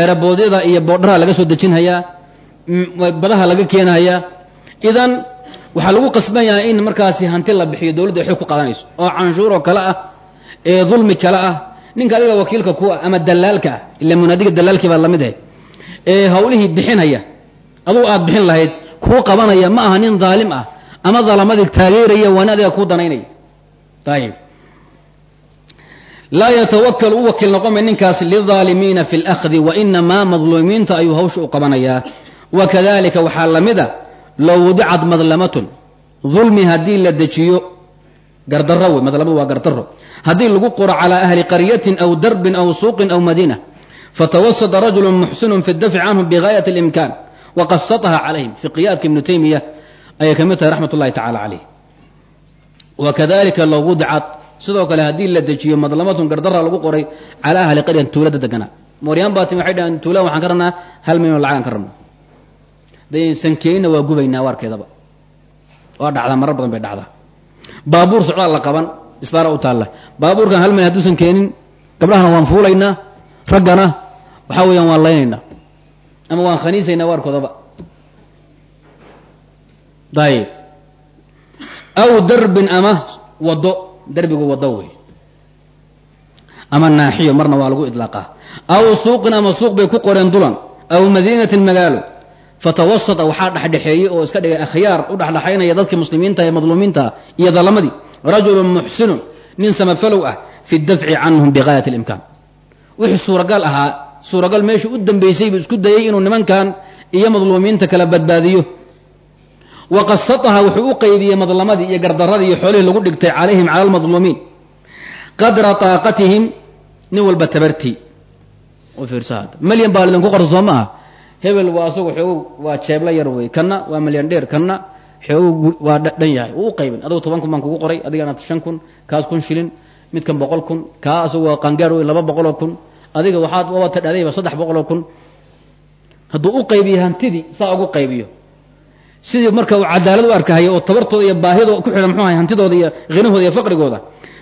eeraboodada iyo boodharaha laga soo dejinhayaa idan waxaa lagu qasban in markaasi hanti la bixiyo dowladda waxay ku qaadanayso oo canshuuroo kale ah ee dulmi kale ah ninka adiga wakiilka ku ah ama dalaalka ah ila munaadiga dalaalkii baa la mid ahay ee hawlihii bixinaya adugu aad bixin lahayd kuu qabanaya ma aha nin daalim ah ama dalamadii taageeraya waana adiga kuu danaynaya. Ayib laa yatawakal u wakiil noqomay ninkaas lidaalimiina fi اlأkhdi wainamaa madluumiinta ayuu hawsha u qabanayaa. Wakadalika waxaa la mid a low wadicad madlamatun dulmi haddii la dejiyo gardaro wey madlamadu waa gardaro haddii lagu qoro calaa ahli qaryatin aw darbin aw suuqin aw madiina fatawasata rajulu muxsinun fi dafci canhu bigaayat اlimkan waqasataha calayhim fiqiyaadka ibnu taymiya ayay ka mid tahay raxmat ullahi tacala caleyh wa kadalika wudicad sidoo kale haddii la dejiyo madlamatun gardara lagu qoray calaa ahli qaryatin tuulada deganaa mooryaanbaati waxay dhahan tuulaan waxaan ka hal milyan lacgaan ka rabna daysan keenina waa gubaynaa waarkeedaba waa dhacdaa marar badan bay dhacdaa. Baabuur socdaal la qaban isbaara u taalla. Baabuurkan hal milyan hadduusan keenin gabdhahana waan fuulaynaa raggana waxaa weeyaan waan laynaynaa. Ama waan khaniisaynaa waarkoodaba ayib aw darbin ama wado darbigu wado wey ama naaxiyo marna waa lagu idlaaqaa. Aw suuqin ama suuq bay ku qoreen dulan. Aw madiinatin magaalo fatawasata waxaa dhexdhexeeyey oo iska dhigay akhyaar u dhexdhexaynaya dadkii muslimiinta ee madluumiinta iyo dalamadii rajulun muxsinun nin samafalow ah fi dafci canhum bigaayat اlimkaan wixii suuragal ahaa suuragal meeshii u dambeysay buu isku dayey inuu nimankan iyo madluumiinta kala badbaadiyo. Waqasataha wuxuu u qaybiyey madlamadii iyo gardaradii iyo xoolihii lagu dhigtay calayhim cala almadluumiin qadra taaqatihim nin walba tabartii malyan baa lidinku qorta soo ma aha hebel waa asagu xoogu waa jeebla yar wey kanna waa malyan dheer kanna xoogu waa dhan yahay. Uu u qaybin. Adugu toban kun baan kugu qoray adigana shan kun kaas kun shilin midkan boqol kun kaa asagu waa qangaar wey laba boqoloo kun. Adiga waxaad wata dhadayba saddex boqoloo kun. Hadduu u qaybiyo hantidii saa ugu qaybiyo. Sidii marka cadaalad u arkahayo oo tabartooda iyo baahidooda ku xidhan mxuu ahay hantidooda iyo hinahooda iyo faqrigooda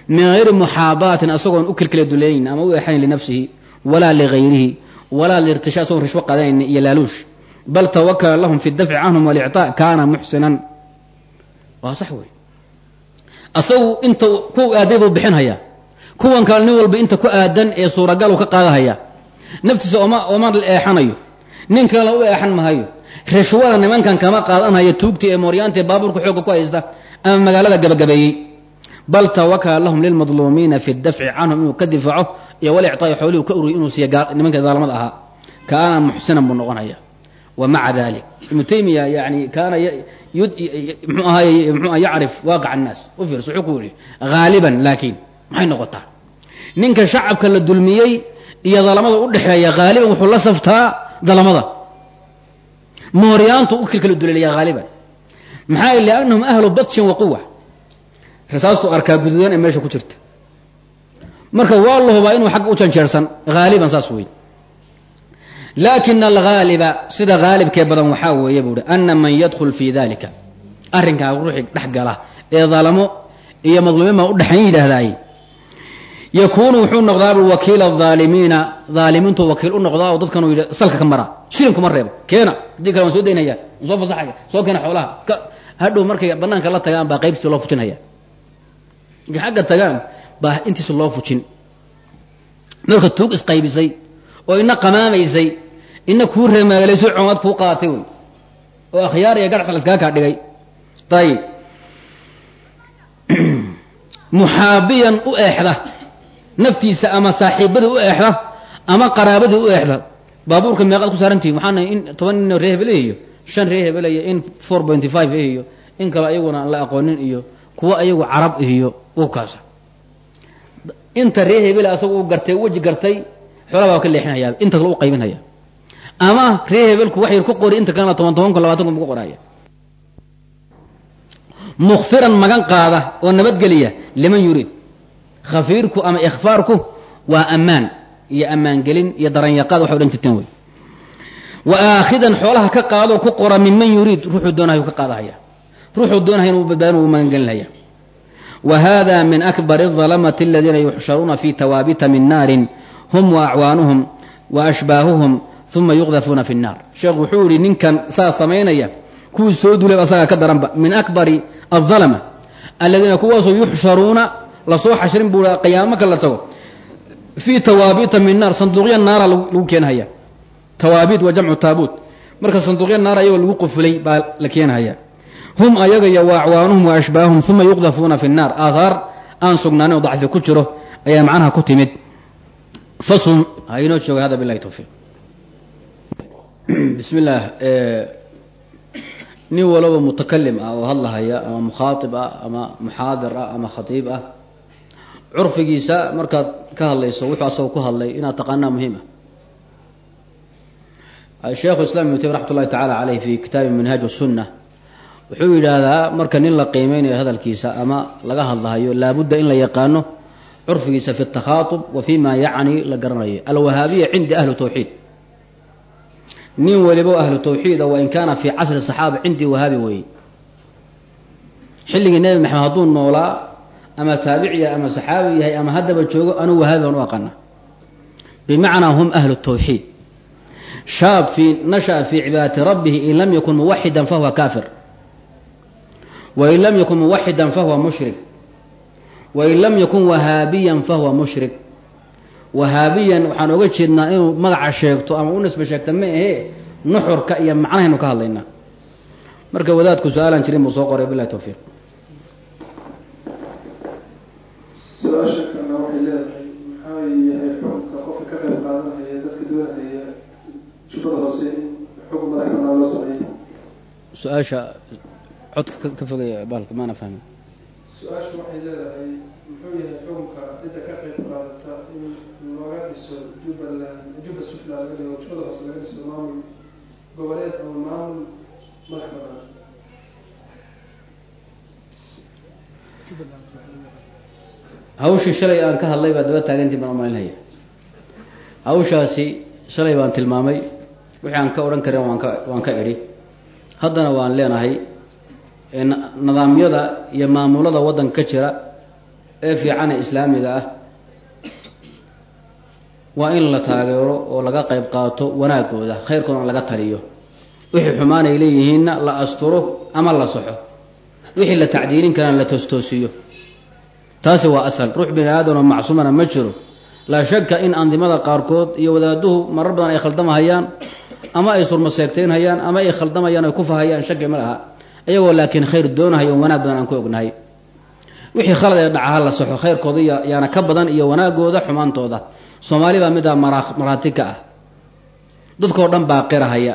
min hayri muxaabaatin asagoon u kelkela duleeynin ama u exayn linafsihi walaa ligayrihi walaa liirtisha asagoon rishwo qadanayni iyo laaluush. Bal tawakala lahum fi dafci canhum walictaa kaana muxsinan. Waa sax wey asagu inta ku aaday buu bixinhayaa. Kuwan kale nin walba inta ku aadan ee suuragal u ka qaadahaya naftiisa oma oma eexanayo. Nin kalena u eexan mahayo rishwada nimankan kama qaadanhaya tuugtii ee mooryaanta ee baabuurka xoogga ku haysta ama magaalada gabagabeeyey bal tawakala lahum lilmadluumiina fi dafci canhum inuu ka difaaco iyo walicطaa'i xoolihii ka ururiy inuu siiya nimanka daalamada ahaa kaana muxsinan buu noqonaya. Wa maca dalik ibnu taymiya yani kaana mxuu ahaay yacrif waaqic annaas. U wuxuu ku yihi haaliban laakiin maxay noqotaa? Ninka shacabka la dulmiyey iyo dalamada u dhexeeya haaliban wuxuu la saftaa dalamada mooryaantu u kilkala duleelaya haaliban maxaa liannahum ahlu batshin wa quwa rasaastu arkaa guduudan ee meesha ku jirta. Marka waa la hubaa inuu xagga u janjeersan haaliban saas weyn. Laakina alghaaliba sida haalibkee badan waxaa weeye buu hi ana man yadkhul fii dalika arrinkaa ruuxii dhex gala ee dalamo iyo madluumiin baa u dhexayn yidhaahdaay yakuunu wuxuu noqdaa wakiila aalimiina aalimiintu wakiil u noqdaa oo dadkan yidhi salka ka mara shilin kuma reebo keena haddii kale waan soo daynaya soo fasaxaya soo keena xoolaha hadhow markay banaanka la tagaan baa qaybtiisa loo fujinaya xagga tagaan baa intiisa loo fujin. Marka tuug isqaybisay oo ina qamaamaysay ina kuu reemaalayso comaad kuu qaatay wey. Oo akhyaar iyo garcsa laskaga kaa dhigay. Ayib muxaabiyan u eexda. Naftiisa ama saaxiibadii u eexda ama qaraabadii u eexda. Baabuurka meeqaad ku saarantihin waxaana in toban nin ree hebele iyo shan ree hebele iyo in four pointy five iyo in kale ayaguna aan la aqoonin iyo kuwa ayagu carab iyo u kaasa inta ree hebele asaga u gartay weji gartay xoolaa baa ka leexinaya inta kale u qaybinhaya ama ree hebelku wax yar ku qori inta kalena toban toban kun labatan kun ku qoraya. Mukfiran magan qaada oo nabadgeliya liman yuriid khafiirku ama ikhfaarku waa ammaan iyo ammaangelin iyo daranyaqaad waxay odhan jirteen wey. Wa aakhidan xoolaha ka qaadoo ku qora minman yuriid ruuxuu doonahayu ka qaadahaya ruuxuu doonaya inuu badbaadin uu magangelinaya wa hada min akbar الظalamati aladiina yuxsharuuna fi tawaabita min naarin hum waacwaanuhum wa ashbaahuhum uma yuqdafuuna fi الnaar sheekhu wuxuu yihi ninkan saa samaynaya kuwii soo dulay asagaa ka daranba min akbari الظalma aladiina kuwaasoo yuxsharuuna lasoo xashrin buu qiyaamo ka la tago fii tawaabita min naar sanduuqya naara lagu keenhaya tawaabit waa jamcu taabuut marka sanduuqya naar ayagoo lagu qufulay baa la keenhaya hum ayaga iyo wa acwaanuhum wa ashbaahum uma yuqdafuuna fi nnaar. Aathaar aan sugnaanin oo dacfi ku jiro ayaa macnaha ku timid. Fasun ha inoo jooga hada bilahi towfiiq bismi illaah nin walaba mutakalim ah oo hadlahaya ama mukhaaib ah ama muxaadir ah ama khatiib ah curfigiisa markaad ka hadlayso wuxuu asagoo ku hadlay inaad taqaanaa muhiim ah. Sheekhu islam ibnu taymiya raxmat tacala caleyh fi kitaabi minhaaj sunna wuxuu yidhaahdaa marka nin la qiimeynayo hadalkiisa ama laga hadlahayo laabudda in la yaqaano curfigiisa fi takhaatub wa fi ma yacni la garanayo. Alwahaabiya cindi ahlu tawxiid. Nin walibo ahlu tawxiida wain kaana fii casri saxaaba cindii wahaabi weeye. Xilligii nebi maxamed hadduu noolaa ama taabiciya ama saxaabi yahay ama haddaba joogo anuu wahaabi baan u aqana bimacnaa hum ahlu tawxiid. Shaab nasha'a fii cibaadati rabbihi in lam yakun muwaxidan fahuwa kaafir wain lam yakun muwaxidan fahuwa mushrik wain lam yakun wahaabiyan fahuwa mushrik wahaabiyan waxaan oga jeednaa inuu magaca sheegto ama u nisbe sheegta ma ahee nuxurka iyo macnahaynu ka hadlaynaa marka wadaadku su'aalaan jirin buu soo qoray bilahi towfiiq su'aasha qofka ka fogaya baalka maana fahmin. Su'aasha waxay leedahay muxuu yahay xukunka cidda ka qayb qaadata in looga dhiso jubbaland jubba sufla laga dhigo jubbada hoose laga dhiso maamul goboleed ama maamul madax banaan hawshii shalay aan ka hadlay baa daba taagantii baan umalinhaya hawshaasi shalay baan tilmaamay wixii aan ka odhan karin waan ka waan ka idhi. Haddana waan leenahay nidaamyada iyo maamulada waddanka ka jira ee fiicane islaamiga ah waa in la taageero oo laga qayb qaato wanaagooda khayrkoodana laga taliyo. Wixii xumaan ay leeyihiinna la asturo ama la saxo wixii la tacdiilin karana la toostoosiyo taasi waa asal. Ruux bini aadam oo macsuumana ma jiro. Laa shaka in andimada qaarkood iyo wadaaduhu marar badan ay khaldamahayaan ama ay surmaseegtaynhayaan ama ay khaldamayaan ay kufahayaan shaki ma laha iyagoo laakiin khayr doonahayo wanaag badan aan ku ognahay. Wixii khalad ee dhacaha la saxo khayrkooda yaana ka badan iyo wanaagooda xumaantooda soomaali baa midaa maraati ka ah. Dadkao dhan baa qirahaya.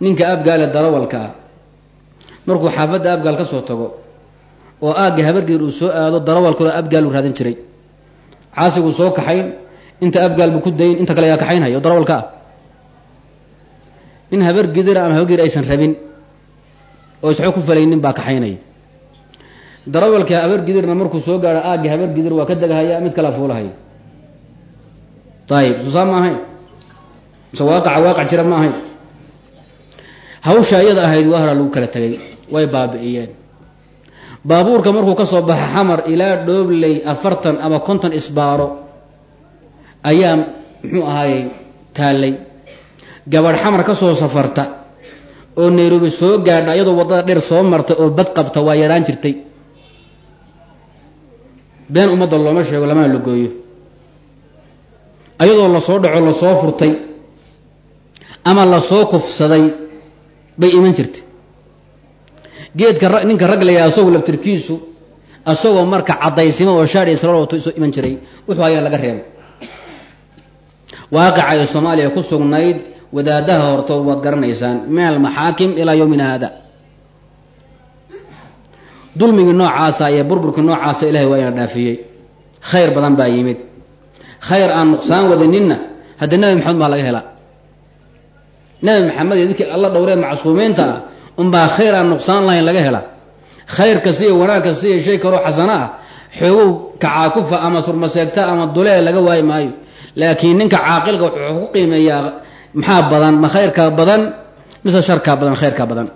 Ninka abgaale darawalka ah. Markuu xaafadda abgaal ka soo tago oo aagga habargeer uu soo aado darawalkalo abgaal uu raadin jiray. Caasiguu soo kaxayn inta abgaal buu ku dayn inta kale yaa kaxaynhaya oo darawalka ah nin habargidira ama habargeer aysan rabin oo isxo ku falaynin baa kaxaynaya darawalka habargidirna markuu soo gaaro aagga habargidir waa ka degahaya mid kalea fuulahaya ayib susaa ma ahayn. Mise waaqaca waaqac jira ma ahayn. Hawsha iyada ahayd waa lagu kala tegay way baabi'iyeen. Baabuurka markuu ka soo baxa xamar ilaa dhoobley afartan ama konton isbaaro ayaa muxuu ahaayey taallay gabadh xamar ka soo safarta oo nairobi soo gaadha iyadoo waddada dheer soo marta oo bad qabta waa yaraan jirtay. Been ummadda looma sheego lamana la gooyo. Ayadoo la soo dhaco la soo furtay ama la soo kufsaday bay iman jirtay. Geedka ninka rag layaa asagoo laftirkiisu asagoo marka caddaysimo oo shaadhi israel wato isu iman jiray wuxuu ayaa laga reebay. Waaqica ee soomaaliya ku sugnayd wadaadaha hortood waad garanaysaan min almaxaakim ilaa yowmina haada. Dulmigii noocaasa iyo burburkii noocaasa ilahay waa ina dhaafiyey. Khayr badan baa yimid. Khayr aan nuqsaan wadaninna hadda nebi maxamed baa laga helaa. Nebi maxamed iyo dadkii alla dhowree macsuumiinta ah unbaa khayr aan nuqsaan lahayn laga helaa. Khayr kasta iyo wanaag kasta iyo shay kaloo xasano ah xoogow kacaakufa ama surmaseegta ama dulee laga waayi maayo. Laakiin ninka caaqilka wuxuu ku qiimeeyaa maxaa badan? Ma khayrkaa badan? Mise sharkaa badan khayrkaa badan?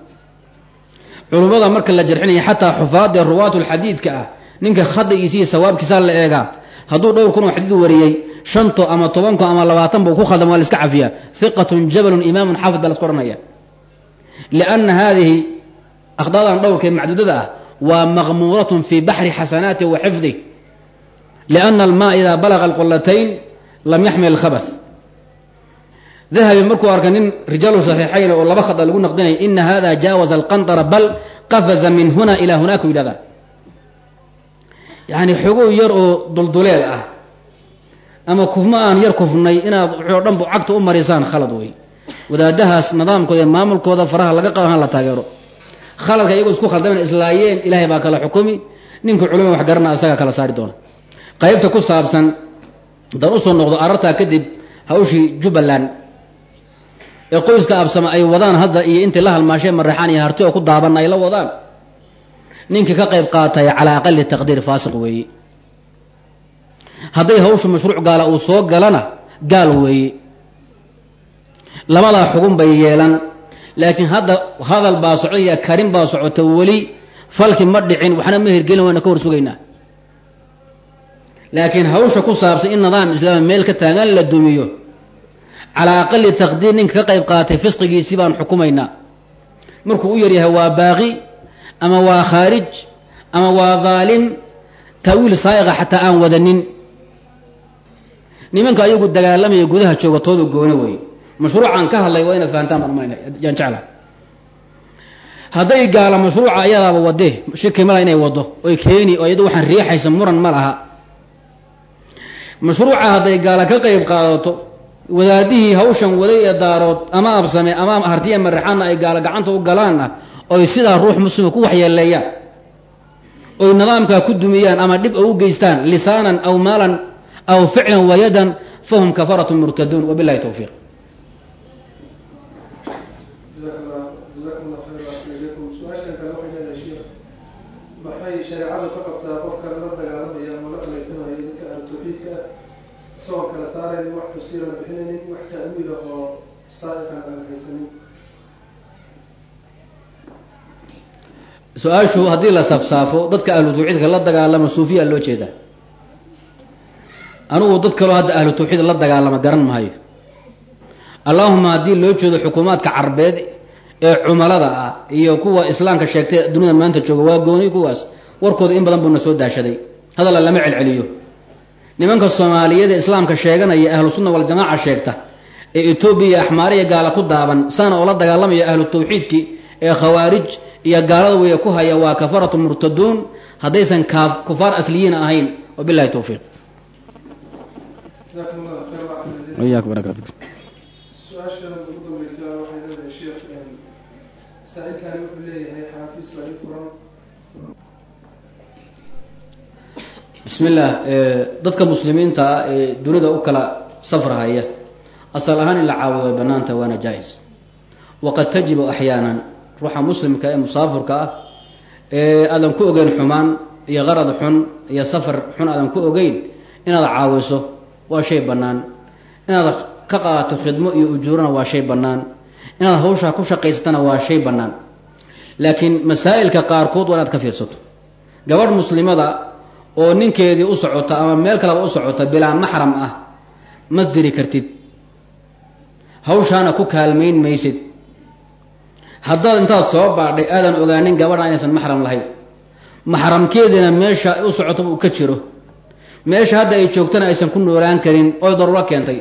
Culummada marka la jarxinaya xataa xufaadee ruwaatulxadiidka ah ninka khadigiisa iyo sawaabkiisaa la eegaa. Hadduu dhowr kun oo xadiid wariyey shanto ama tobanko ama labaatanba ku khaldam waa la iska cafiyaa. Jabalun imaamun xaafid baa la odhanaya. Lianna haadihi akhdaadan dhowrkee macduudada ah waa maqmuuratun fii baxri xasanaati wa xifdi. Lianna almaa idaa balaga alqolatayn lam yaxmil alkhabath dahabi markuu arkay nin rijaalu saxiixayn oo laba khada lagu naqdinay ina hada jaawaza alqantara bal qafaza min huna ilaa hunaaka yidhahda yacni xogow yar oo dulduleel ah ama kufmo aan yar kufnay inaad wixii o dhan bu cagta u marisaan khalad wey wadaadahaas nidaamkooda ee maamulkooda faraha laga qaba han la taageero. Khaladka iyagoo isku khaldameen islaayeen ilaahay baa kala xukumi ninka culama wax garana asagaa kala saari doona. Qaybta ku saabsan haddaan u soo noqdo arartaa kadib hawshii jubbaland ee qoyska absama ay wadaan hadda iyo intay la halmaasheen maraxaan iyo harti oo ku daabanna ay la wadaan. Ninkii ka qayb qaatay calaa aqali taqdiir faasiq weeye hadday hawshu mashruuc gaala uu soo galana gaal weeye labadaa xugun bay yeelan laakiin hadda hadal baa socdaya karin baa socota weli falki ma dhicin waxna ma hirgelin wayna ka hor sugaynaa laakiin hawsha ku saabsan in nidaam islaami meel ka taagan la dumiyo calaa aqali taqdiir ninka ka qayb qaatay fisqigiisii baan xukumaynaa. Markuu u yaryahay waa baaqi ama waa khaarij ama waa daalim taawiil saa'iqa xataa aan wadanin. Nimanka ayagu dagaalamaya gudaha jooga tooda gooni wey mashruucaan ka hadlay waa inaad fahantaan baan umaynay yaan jecla hadday gaala mashruuca ayadaaba wadee shiki mala inay wado oy keeni oo iyado waxaan riixaysa muran ma laha. Mashruuca hadday gaala ka qayb qaadato wadaadihii hawshan waday ee daarood ama absame ama hartiya maraxaanna ay gaala gacanta u galaanna oy sidaa ruux muslima ku waxyeeleeyaan oy nidaamkaa ku dumiyaan ama dhib oo u geystaan lisaanan aw maalan aw ficlan wa yadan fahum kafaratu murtaduun wabilahi towfiiq maxay ka qabtaa qofka la dagaalamaya ama la qalaysanaya dadka ahlu ah isagoo kala saaraynin wax tafsiiran bixinaynin wax ta'wiila oo saa'iqan aan haysanin. Su'aashu haddii la safsaafo dadka ahlu tawxiidka la dagaalama suufiya loo jeedaa. Anugu dad kaloo hadda ahlu tawxiid la dagaalama garan mahayo allahuma haddii loo jeedo xukuumaadka carbeed ee cumalada ah iyo kuwa islaamka sheegtay dunida maanta jooga waa gooni kuwaas. Warkooda in badan buuna soo daashaday. Hadalla lama celceliyo nimanka soomaaliyeed ee islaamka sheeganaya ahlu sunna waljamaaca sheegta ee etoobiya axmaariya gaala ku daaban saana oo la dagaalamaya ahlu tawxiidki ee khawaarij iyo gaalada weeye ku haya waa kafaratu murtaduun haddaysan kufaar asliyiin ahayn. Wabilahi towfiiq jazakum allah khayr waxsan iyakum barak allah fikum su'aashan ugu dambaysa waxay leedahay sheekh saa-ilkani wuxuu leeyahay xaafiis baa ii furan bismi illaah dadka muslimiinta ah ee dunida u kala safrahaya. Asal ahaan in la caawido banaanta waana jaa-is waqad tajibu axyaanan ruuxa muslimka ee musaafirka ah ee aadan ku ogeyn xumaan iyo qarad xun iyo safar xun aadan ku ogeyn inaad caawiso waa shay bannaan. Inaad ka qaadato khidmo iyo ujuurana waa shay bannaan. Inaad hawshaa ku shaqaysatana waa shay bannaan. Laakiin masaa'ilka qaarkood waa inaad ka fiirsato. Gabadh muslimada oo ninkeedii u socota ama meel kaleba u socota bilaa maxram ah ma diri kartid. Hawshaana ku kaalmayn maysid. Haddaad intaad soo baadhay aadan ogaanin gabadha inaysan maxram lahayn. Maxramkeediina meesha u socotaba uu ka jiro. Meesha hadda ay joogtana aysan ku noolaan karin oy daruuro keentay.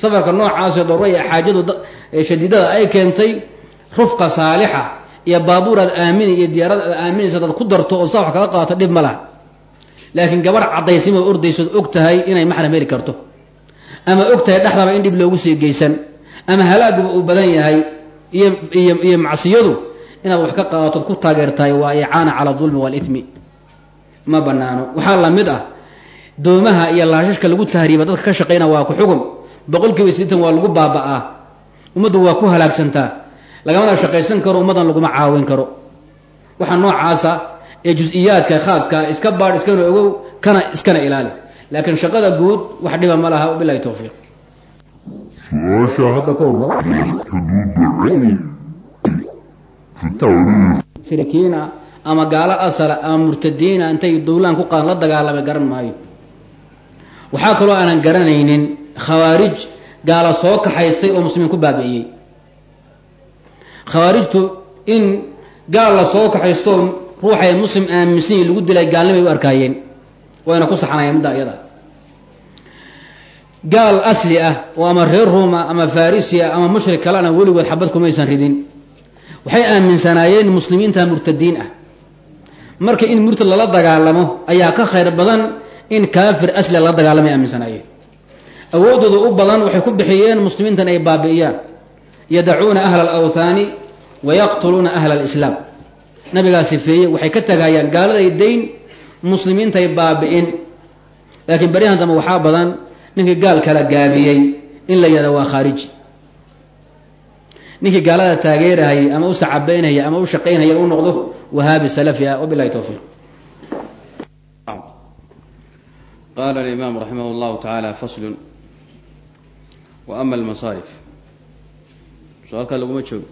Safarka noocaasee daruuro iyo xaajadu shadiidada ay keentay rufqa saalixa iyo baabuur aad aamini iyo diyaarad aad aaminaysa adaad ku darto oo saa wax kaga qaadato dhib ma laha laakiin gabadh caddaysimo ordaysood og tahay inay maxram heli karto. Ama og tahay dhexdaba in dhib loogu sii geysan. Ama halaaguba uu badan yahay iyo iyo iyo macsiyadu inaad wax ka qaadatood ku taageertahay waa icaana cala dulmi waalithmi ma banaano waxaa la mid ah doomaha iyo laashashka lagu tahriiba dadka ka shaqayna waa ku xugum. Boqol kiiba sideetan waa lagu baaba'aa. Ummaddu waa ku halaagsantaa. Lagamana shaqaysan karo ummaddan laguma caawin karo. Waxaa noocaasa ee jus-iyaadka khaaska iska baadh iskana ogow kana iskana ilaali. Laakiin shaqada guud wax dhiba ma laha wabilahi towfiiq su'aasha mushrikiina ama gaalo asala ama murtadiina intay dowlaan ku qaadan la dagaalamay garan maayo. Waxaa kaloo aanan garanaynin khawaarij gaala soo kaxaystay oo muslimiin ku baabi'iyey. Khawaarijtu in gaal la soo kaxaysto ruuxay muslim aaminsan lagu dilay gaalnimay u arkaayeen. Wayna ku saxnayeen middaa iyada gaal asli ah oo ama reer ruuma ama farisi ah ama mushrik kalena weligood xabad kumaysan ridin. Waxay aaminsanaayeen muslimiinta murtadiin ah. Marka in murtad lala dagaalamo ayaa ka khayr badan in kaafir asli lala dagaalamay aaminsanaayeen. Awoodooda u badan waxay ku bixiyeen muslimiintan ay baabi'iyaan. Yadacuuna ahla alawthaani wa yaqtuluuna ahla alislaam nabigaa sifeeye waxay ka tagayaan gaaladay dayn muslimiintay baabi'in. Laakiin baryahan dambe waxaa badan ninkii gaal kala gaabiyey in la yihahda waa khaariji ninkii gaalada taageerahayay ama u sacabeynhaya ama u shaqaynhaya u noqdo wahaabi salafi ah wabilahi towfiiq qala alimaam raximah llahu tacaala faslun. Wa ama almasaarif su'aalkaa laguma joogo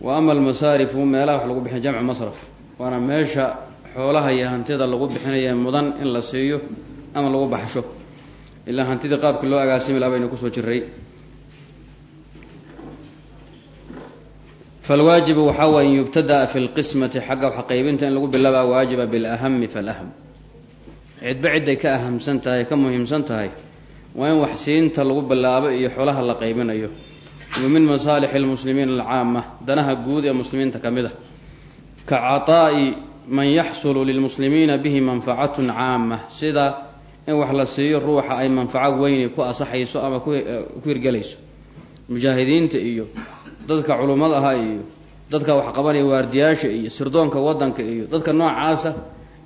wa ama almasaarifu meelaha wax lagu bixiy jamcu masraf. Waana meesha xoolaha iyo hantida lagu bixinaya mudan in la siiyo ama lagu baxsho. Ilaa hantidii qaabkii loo agaasimi laha baynu ku soo jiray falwaajibu waxaa waye in yubtadaa fi lqismati xagga wax qaybinta in lagu bilaabaa waajiba bilahami falaham cidba ciday ka ahamsan tahay ka muhiimsan tahay. Waa in wax siinta lagu bilaabo iyo xoolaha la qaybinayo wa min masaalixi lmuslimiina alcaama danaha guud ee muslimiinta ka mid a ka caطaa'i man yaxsulu lilmuslimiina bihi manfacatun caama sida in wax la siiyo ruuxa ay manfaco weyni ku asaxayso ama ku hirgelayso. Mujaahidiinta iyo dadka culummada aha iyo dadka waxqabanaya waardiyaasha iyo sirdoonka wadanka iyo dadka noocaasa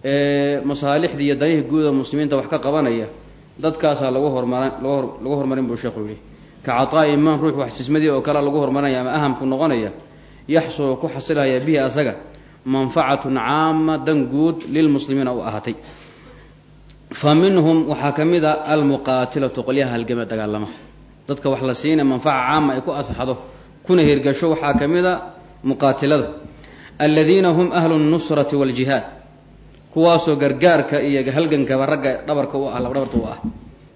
ee masaalixda iyo danihii guuda muslimiinta wax ka qabanaya dadkaasaa lagu hormaran lagu hormarin buu sheekhu yihi ka caطaa'i man ruux wax sismadii oo kale lagu hormarinaya ama ahamku noqonaya yaxsulu ku xasilaya bihi asaga manfacatun caama dan guud lilmuslimiina u ahaatay. Fa minhum waxaa ka mid a almuqaatilatu qolyaha halgama dagaalama. Dadka wax la siina manfaca caama ay ku asaxdo kuna hirgasho waxaa ka mid a muqaatilada. Aladiina hum ahlu nusrati waljihaad kuwaasoo gargaarka iyo halgankaba ragga dhabarka u ah labdhabarta u ah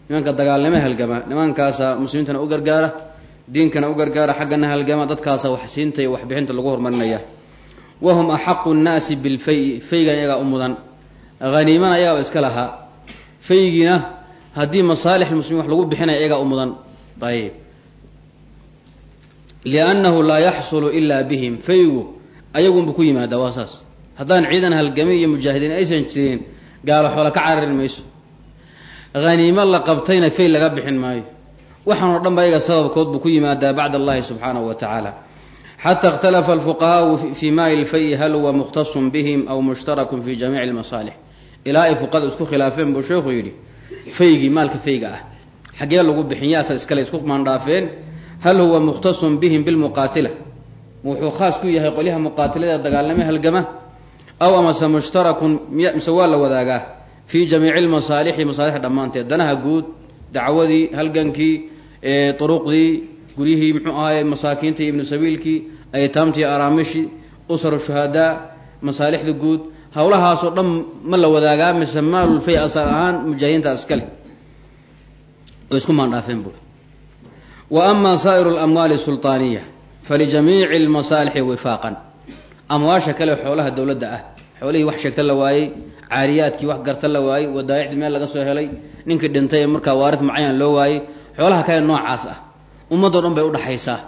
nimanka dagaalnimo halgama. Nimankaasa muslimiintana u gargaara diinkana u gargaara xaggana halgama dadkaasa waxsiinta iyo waxbixinta lagu hormarinaya wahum axaqu nnaasi bilfay faygan iyagaa u mudan. Haniimana iyagaaba iska lahaa. Faygiina haddii masaalix muslimiin wax lagu bixinaya iyagaa u mudan. Ayb liannahu laa yaxsulu ilaa bihim. Faygu ayagunba ku yimaadaa waa saas. Haddaan ciidan halgami iyo mujaahidiin aysan jirin gaalo xoole ka cararin mayso haniimo la qabtayna fay laga bixin maayo. Waxaan oo dhan ba ayaga sababkood buu ku yimaadaa bacd allahi subxaanahu wa tacaala. Xata ikhtalafa alfuqahaau fi maai lfayi hal huwa mukhtasun bihim aw mushtarakun fi jamiici lmasaalix ilaa ay fuqada isku khilaafeen buu sheekhu yidhi faygii maalka fayga ah. Xaggee lagu bixin yaasa iskale isku maandhaafeen hal huwa mukhtasun bihim bilmuqaatila wuxuu khaas ku yahay qolyaha muqaatilada dagaalame halgama. Aw amase mushtarakun mise waa la wadaagaa fii jamiici lmasaalixi masaalix dhammaanteed. Danaha guud dacwadii halgankii uruqdii guryihii mxuu ahaay masaakiinta iyo ibnu sabiilkii aytaamtii araamishii usru shuhadaa masaalixda guud. Howlahaasoo dhan ma la wadaagaa mise maalulfay asal ahaan mujaahidiinta iskale way isku maandhaafeen buui wa ama saa'iru lamwaali sulطaaniya falijamiici lmasaalixi wifaaqan. Amwaasha kale xoolaha dowladda ah xoolihii wax sheegta la waayey caariyaadkii wax garta la waayey wadaayicdii meel laga soo helay ninkii dhintay ee markaa waarid mucayan loo waayey xoolaha kale noocaas ah ummadoo dhan bay udhaxaysaa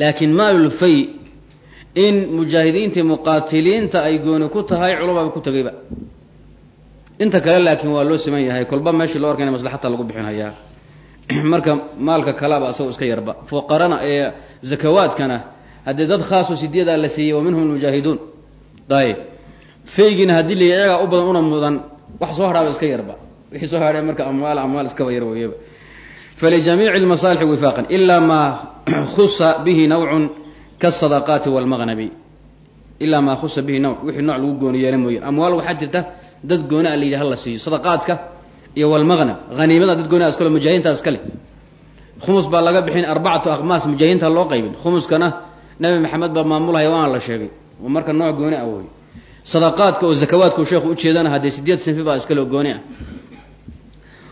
laakiin maalulfay in mujaahidiintii muqaatiliinta ay gooni ku tahay culumaba ku tagayba. Inta kale laakiin waa loo siman yahay kolba meeshii loo arkayna maslaxata lagu bixinhayaa marka maalka kalaba asagoo iska yarba fuqarana ee zakawaadkana haddii dad khaasoo sideedaa la siiyey wa minhum almujaahiduun. Ayib faygiina haddii la iyagaa u badan una mudan wax soo hadhaaba iska yarba. Wixii soo hadhay marka amwaal amwaal iskaba yar weyaba falijamiici lmasaalixi wifaaqan ilaa maa khusa bihi nawcun kasadaqaati walmaqnabi ilaa maa khusa bihi nawc wixii nooc lagu gooni yeela mooye amwaal waxaa jirta dad gooni a la yidhi hala siiyo. Sadaqaadka iyo walmaqnab haniimada dad gooni a iskale mujaahidiinta iskale khumus baa laga bixin arbacatu aqmaas mujaahidiinta loo qaybin. Khumuskana nabi maxamed baa maamulhaya waana la sheegay. Marka nooc gooni ah wey sadaqaadka oo zakawaadka sheekhu ujeedana haddee sideed sinfi baa iskale gooni ah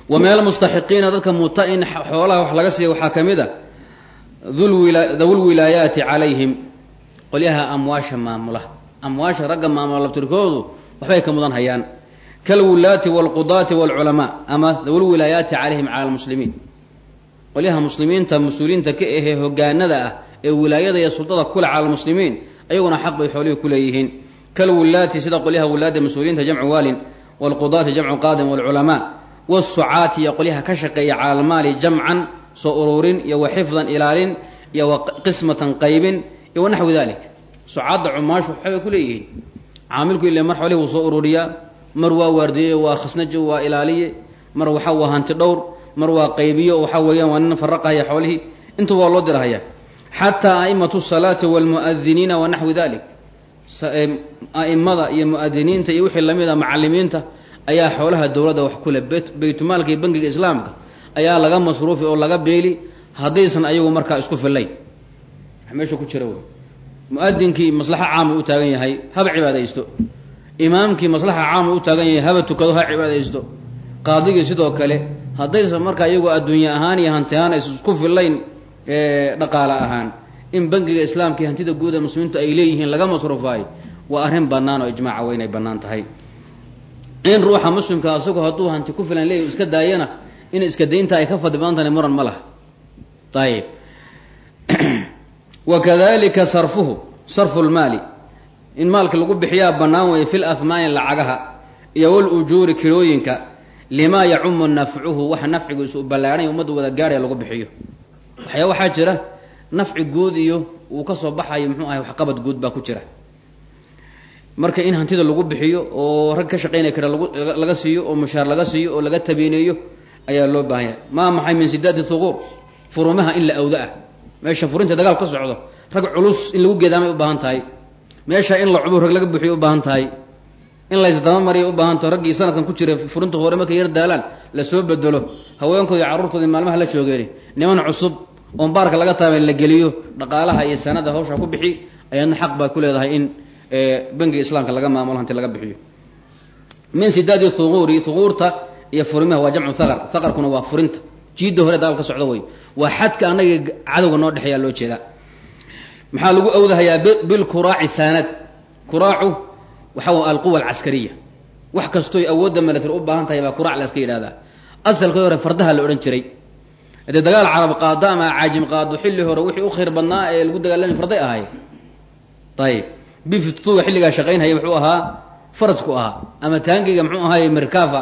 wa min almustaxiqiina dadka muta in xoolaha wax laga siiya waxaa ka mid a dawul wilaayaati calayhim qolyaha amwaasha maamula. Amwaasha ragga maamula labtirkoodu waxbay ka mudan hayaan. Kalwulaati waalqudaati waalculamaa ama dawul wilaayaati calayhim cala almuslimiin. Qolyaha muslimiinta mas'uuliyiinta ka ahee hogaanada ah ee wilaayada iyo sultada kule cala almuslimiin ayaguna xaq bay xoolihii ku leeyihiin kalwulaati sida qolyaha wulaada mas'uuliyiinta jamcu waalin waalqudaati jamcu qaadin waalculamaa wasucaati iyo qolyaha ka shaqeeya cala almaali jamcan soo ururin iyo wa xifdan ilaalin iyo wa qismatan qaybin iyo wa naxwi dalik sucaadda cumaashu waxbay ku leeyihiin caamilku ile mar xoolihi wuu soo ururiyaa mar waa waardiye waa khasnajo waa ilaaliye mar waxa waa hanti dhowr mar waa qaybiyo waxa weeyaan waa nin faraqahaya xoolihii inta waa loo dirahaya xataa a'imatu salaati waalmu'adiniina wa naxwi dalik a'imada iyo mu'adiniinta iyo wixii la mid a macalimiinta ayaa xoolaha dowladda wax ku leh. Baytmaalka iyo bangiga islaamka ayaa laga masruufi oo laga beeli haddaysan ayagu markaa isku fillayn meesha ku jira wey. Mu'adinkii maslaxa u taagan yahay haba cibaadaysto. Imaamkii maslaxa caama u taagan yahay haba tukado ha cibaadaysto. Qaadigii sidoo kale haddaysan markaa iyagu adduunye ahaan iyo hanti ahaan aysan isku fillayn dhaqaale ahaan in bangiga islaamka iyo hantida guud ee muslimiintu ay leeyihiin laga masruufaayo waa arrin bannaan oo ijmaaca waa inay bannaan tahay. In ruuxa muslimka asagoo hadduu hanti ku filan leeyahy iska daayana in iska daynta ay ka fadli badan tahay muran ma laha. Ayib wa sarfuhu sarfu lmaali in maalka lagu bixiyaa bannaan weeye fi lahmaani lacagaha iyo wal ujuuri kirooyinka limaa yacumu nafcuhu waxa nafcigiisu u ballaarhanya ummadda wada gaaraya lagu bixiyo. Waxyaa waxaa jira nafci guud iyo uu ka soo baxayo muxuu ahay waxqabad guud baa ku jira. Marka in hantida lagu bixiyo oo rag ka shaqaynaya kara laga siiyo oo mushaar laga siiyo oo laga tabiineeyo ayaa loo baahanya maa maxay min sidaadi thuquur? Furumaha in la awda ah meesha furinta dagaal ka socdo rag culus in lagu geedaamay u baahan tahay. Meesha in la cubu rag laga buxiyo u baahan tahay. In laysdabamariya u baahan tahay. Raggii sanadkan ku jira furinta hore markay yar daalaan la soo bedelo haweenkoodi carruurtoodii maalmaha la joogeen niman cusub oon baarka laga taabay la geliyo dhaqaalaha iyo sanada hawsha ku bixi ayaadna xaq baa ku leedahay in bangiga islaamka laga maamulo hanti laga bixiyo. Min sidaadi thuquuri thuquurta iyo furimaha waa jamcu thaqar. Thaqarkuna waa furinta. Jiidda hore dagaal ka socda wey waa xadka annaga cadowga noo dhexeeya loo jeedaa. Maxaa lagu awdahayaa bilkuraaci saanad kuraacu waxa wa alquwa alcaskariya wax kastoy awoodda milatary u baahan tahay baa kuraac la yidhahdaa asalkii hore fardaha la odhan jiray haddee dagaal carab qaado ama caajim qaado xilli hore wixii u khayr badnaa ee lagu dagaalamay farday ahay. Ayib biftuga xilligaa shaqaynhaya wuxuu ahaa farasku ahaa. Ama taangiga muxuu ahaay merkava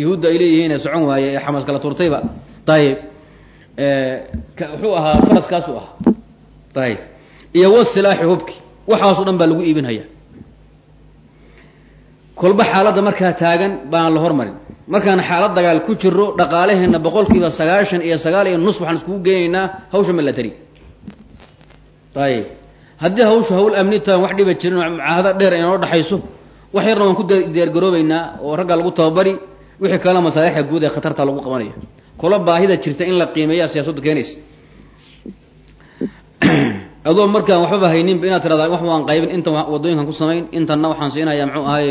yahuudda ay leeyihiin ee socon waaye ee xamaas kala turtayba ayib wuxuu ahaa faraskaasu ahaa. Ayib iyo wasilaaxi hubki waxaaso dhan baa lagu iibinhaya kolba xaaladda markaa taagan baan la hormarin markaan xaalad dagaal ku jiro dhaqaalaheena boqolkiiba sagaashan iyo sagaal iyo nus waxaan iskugu geynaynaa hawsha milatary ayib haddii hawshu hawl amni tahan wax dhiba jirin mucaahado dheer inoo dhexayso wax yarna waan ku diyaargaroobeynaa oo ragga lagu tababari wixii kalena masaalixda guud ee khatarta lagu qabanaya. Kolo baahida jirta in la qiimeeya siyaasaddu keenaysa. Adoo markaan waxbaba hayninba inaad tirahdaa wax waan qaybin intan wadooyinkan ku samayn intanna waxaan siinhayaa muxuu ahay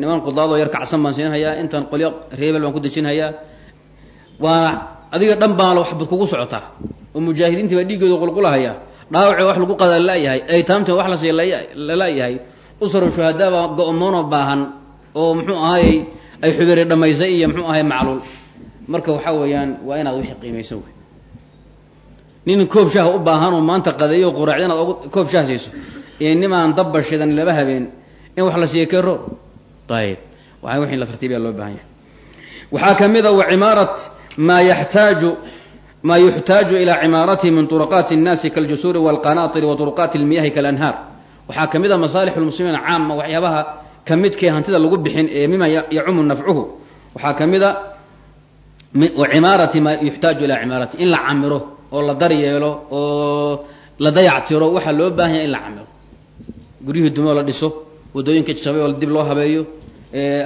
niman qudaadoo yar kacsan baan siinhayaa intan qolyo reebel baan ku dejinhayaa. Waana adiga dhan baan waxbad kugu socotaa oo mujaahidiintii baa dhiiggooda qulqulahaya dhaawace wax lagu qada lalayahay aytaamta wax la siiya lalayahay usru shuhadaa baa go-moono baahan oo muxuu ahaayey ay xubiri dhamaysay iyo muxuu ahay macluul. Marka waxa weeyaan waa inaad wixii qiimayso wey. Nin koob shaah u baahan oo maanta qadeeyo quraacda inaad koob shaah siiso. Iyo nimaan dabba shidan laba habeen in wax la siiya kero ayib waa wixii la tartiibiya loo baahan yahay waxaa ka mid a wa cimaarat maa yaxtaaju ma yuxtaaju ilaa cimaaratihi min turuqaati الnaasi kaاljusuuri wاlqanaatiri wa turuqaati اlmiyahi kaalanhaar waxaa ka mid a masaalix lmuslimiin caama waxyaabaha ka midkee hantida lagu bixin ee mima yacumu nafcuhu waxaa ka mid a wa cimaarati maa yuxtaaju ilaa cimaarati in la camiro oo la daryeelo oo la dayactiro waxaa loo baahan yahay in la camiro guryihii dumo la dhiso waddooyinka jabay oo dib loo habeeyo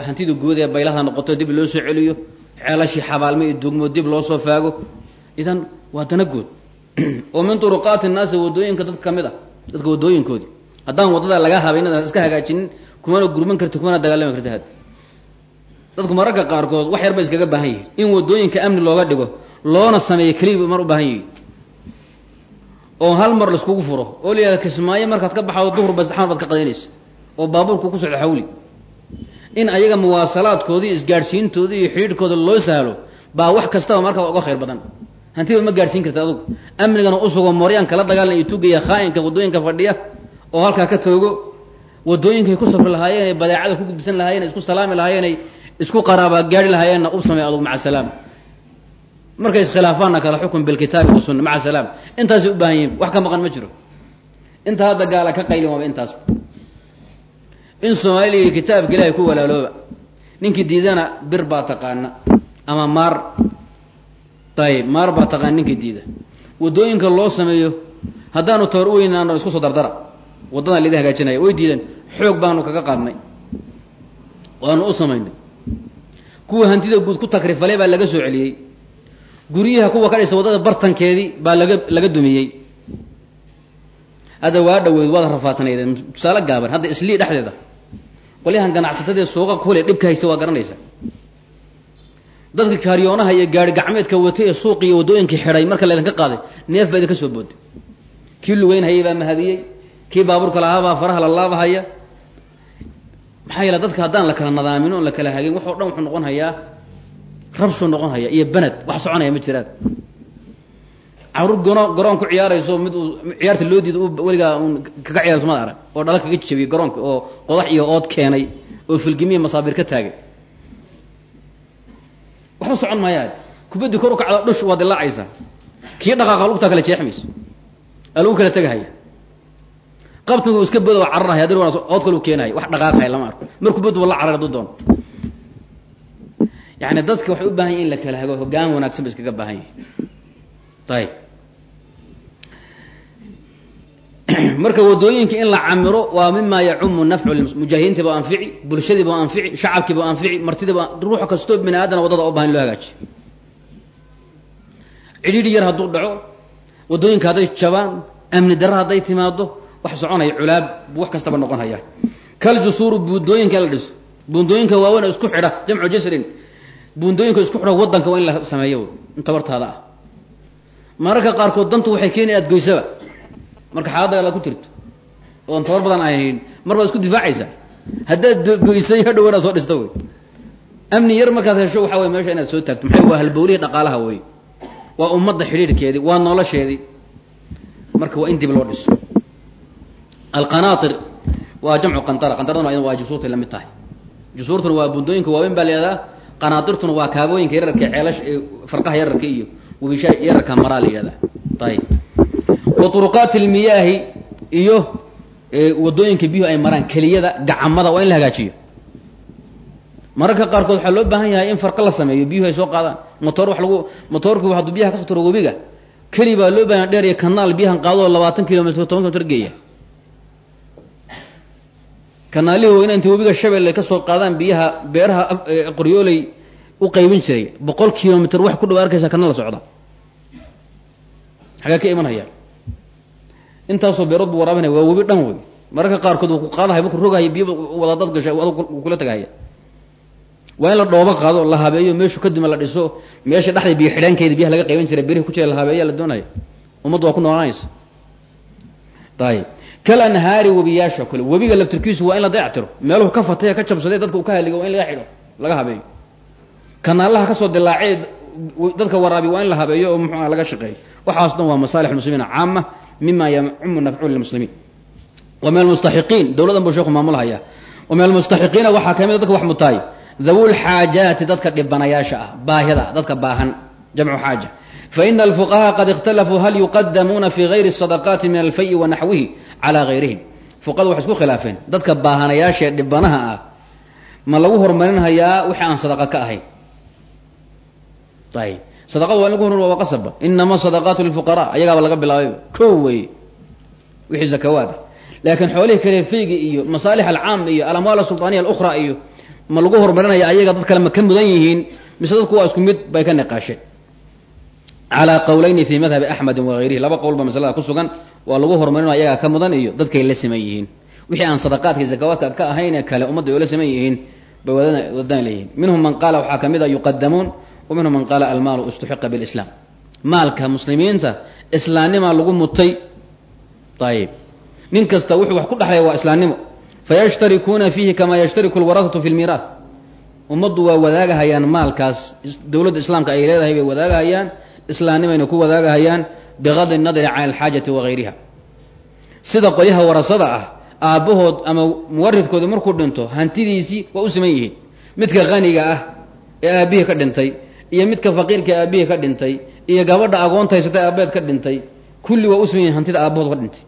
hantida guud ee baylahda noqoto dib loo soo celiyo ceelashii xabaalmo iyo duugmo dib loo soo faago. Idan waa dana guud. Oo min turuqaati nnaasi waddooyinka dad ka mid ah dadka wadooyinkoodii haddaan waddada laga habay inaad iska hagaajinin kumana gurman karti kumana dagaalami karti had dadku mararka qaarkood wax yar iskaga baahan yihiin in waddooyinka amni looga dhigo loona sameeyo keliya mar u baahan yihiin oo hal mar laiskugu furo oo kismaayo markaad ka baxdo duhur ba saxmar baad ka qadaynaysa oo baabuurku ku socdo xawli. In ayaga muwaasalaadkoodii isgaadhsiintoodii iyo xidhiidhkooda loo sahlo baa wax kastaba markaa uga khayr badan. Hantiba ma gaadhsiin karta adugu amnigana usugo mooryaanka la dagaalan iyo tugaya khaa'inka waddooyinka fadhiya oo halkaa ka toogo waddooyinkay ku safri lahaayeen ay badeecada ku gudbisan lahaayeen ay isku salaami lahaayeen ay isku qaraaba gaari lahaayeenna u samey adugu maca salaam. Markay iskhilaafaanna kala xukun bilkitaabi wasunna maca salaam. Intaasay u baahan yihiin wax ka maqan ma jiro. Inta hadda gaala ka qaylin waaba intaas in soomaaliya yidhi kitaabka ilaahay ku walaalooba. Ninkii diidana bir baa taqaana. Ama maar. Ayib maar baa taqaana ninkii diida. Waddooyinka loo sameeyo haddaanu tabar u weynaano isku soo dardara. Waddadan laidin hagaajinaya. Way diideen. Xoog baanu kaga qaadnay. Waanu u samaynay. Kuwa hantida guud ku takrifalay baa laga soo celiyey. Guryaha kuwa ka dhisa waddada bartankeedii baa laga laga dumiyey. Hadda waa dhaweyd waad rafaatanaydeen tusaale gaaban hadda islii dhexdeeda qolyahan ganacsatadii suuqa kule dhibka haysa waa garanaysa. Dadka kaariyoonaha iyo gaari gacmeedka watay ee suuqi iyo waddooyinkii xidhay marka laydinka qaaday neef baa idinka soo booday kii lugeyn hayay baa mahadiyey kii baabuurka lahaabaa faraha la laabahaya maxaa yeele dadka haddaan la kala nadaamin oon la kala hagin wax dhan wuxuu noqon hayaa rabshuu noqon haya iyo banad wax soconaya ma jiraan carruur garoon ku ciyaarayso mid uu ciyaarta loo diida weligaa un kaga ciyaarso mad arag oo dhala kaga jabiyey garoonka oo qodax iyo ood keenay oo filgimiya masaabiir ka taagay. Waxba socon maayaa? Kubaddii kor u kacdo dhush waa dilaacaysaa kii dhaqaaqa lugtaa kala jeexmayso. Aa lagu kala tegahaya qabtigu iska bodo waa cararhaya hadir ood kale u keenaya wax dhaqaaqaya lama arko. Mar kubaddu wa la carar hadduu doono. Yani dadka waxay u baahan yihiin in la kala hago hogaan wanaagsan ba iskaga baahan yihiin ayib marka waddooyinka in la camiro waa mima yacumu nafcu mujaahidiintiiba anfici bulshadiiba anfici shacabkiiba anfici martidiiba ruux kastoo bini aadana waddada u baahan in loo hagaajiyo. Cidhiidhi yar hadduu dhaco waddooyinka hadday jabaan amni darra hadday timaado wax soconaya culaab wax kastaba noqon kal jusuuru buundooyinka in la dhiso. Buundooyinka waaweyn oo isku xidha jamcu jasrin. Buundooyinka isku xidha waddanka waa in la sameeyo tabartaada ah. Mararka qaarkood dantu waxay keeni aad goysaba marka xaalada la ku jirto oon tabar badan ahayn. Mar baad isku difaacaysaa haddaad goysay hadhow soo dhista wey amni yar markaad hesho waxa wey meesha inaad soo taagto. Maxay? Waa halbowlihii dhaqaalaha wey waa ummadda xidhiirhkeedii waa nolosheedii. Marka waa in dib loo dhiso. Alqanaatir waa jamcu qantara. Qantaraduna waa jusuurtay la tahay. Jusuurtuna waa bundooyinka waaweyn baa layihahdaa qanaatirtuna waa kaabooyinka yararka ceelash ee farqaha yararka iyo wabisha yararka maraa la yihahdaa ayib wa turuqaati lmiyaahi iyo waddooyinka biyuhu ay maraan keliyada gacamada waa in la hagaajiyo. Mararka qaarkood waxaa loo baahan yahay in farqa la sameeyo biyuhu ay soo qaadaan. Motoor wax lagu motoorku hadduu biyaha ka soo turo webiga keli baa loo baahan dheer iyo kanaal biyahan qaadoo labaatan kilomitr toban kilomitr geeya. Kanaalihii weyna intay webiga shabeelle ka soo qaadaan biyaha beeraha qoryooley u qaybin jiray. Boqol kilomitr wax ku dhawa arkaysa kana la socda. Xagee ka imanhaya intaasoo beerood bu waraabinaya waa webi dhan wey mararka qaarkood wuu ku qaadahay markuu rogahaya biyo wadaadad gashay adug kula tagahaya waa in la dhoobo qaado la habeeyo meeshu kadibna la dhiso meesha dhexda biyo xidhaankeeda biyaha laga qayban jiray berihi ku jira la habeeya la doonaya. Ummaddu waa ku noolaanaysa. Ayib kal anhaari webiyaasha kale webiga laftirkiisu waa in la dayactiro. Meeluhu ka fatay ka jabsaday dadka uu ka haligo waa in laga xidho laga habeeyo. Kanaalaha ka soo dilaacee dadka waraabi waa in la habeeyo oo muxuuha laga shaqeeyo waxaas dhan waa masaalix muslimiina caama mima yacumu nafcu lilmuslimiin wa min almustaxiqiin dowladan buu sheeku maamulhaya wa min almustaxiqiina waxaa ka mid dadka wax mutaay dhawu lxaajaati dadka dhibanayaasha ah baahida dadka baahan jamcu xaaja. Faina alfuqahaa qad ikhtalafuu hal yuqadamuuna fi gayri sadaqaati min alfayi wa naxwihi calaa gayrihim. Fuqadu waxay isku khilaafeen dadka baahanayaasha ee dhibanaha ah ma lagu horumarinhayaa wixii aan sadaqa ka ahayn. Ayib sadaqadu waa in lagu hormar waa qasaba inama sadaqaatu lilfuqara ayagaaba laga bilaabay. Ko wey wixii zakawaada laakiin xoolihii kale faygi iyo masaalix alcaam iyo alamwaal asulطaaniya alukhra iyo ma lagu horumarinaya ayaga dad kale ma ka mudan yihiin mise dadku waa isku mid bay ka niqaasheen. Calaa qowlayni fii madhabi axmedin wagayrihi laba qowl ba masalada ku sugan. Waa lagu horumarino ayagaa ka mudan iyo dadkay la siman yihiin. Wixii aan sadaqaadka zakawaadka ka ahayn kale ummadda la siman yihiin bay wadaan leeyihiin. Minhum man qaala waxaa ka mid a yuqadamuun wa minhum man qaala almaalu istuxiqa bilislaam maalka muslimiinta islaannimaa lagu mutay ayib nin kasta wuxuu wax ku dhexlaya waa islaannimo fayashtarikuuna fiihi kamaa yashtariku lwarahatu fi lmiiraah ummaddu waa wadaagahayaan maalkaas dowladda islaamka ay leedahay bay wadaagahayaan islaannimayna ku wadaagahayaan bigadi nadri can alxaajati wagayriha sida qolyaha warasada ah aabbahood ama muwaridkoodi markuu dhinto hantidiisii waa u siman yihiin midka qaniga ah ee aabbihii ka dhintay iyo midka faqiirka ee aabbihii ka dhintay iyo gabadha agoonta haysatay aabeed ka dhintay kulli waa u siman yihiin hantida aabbahood ka dhintay.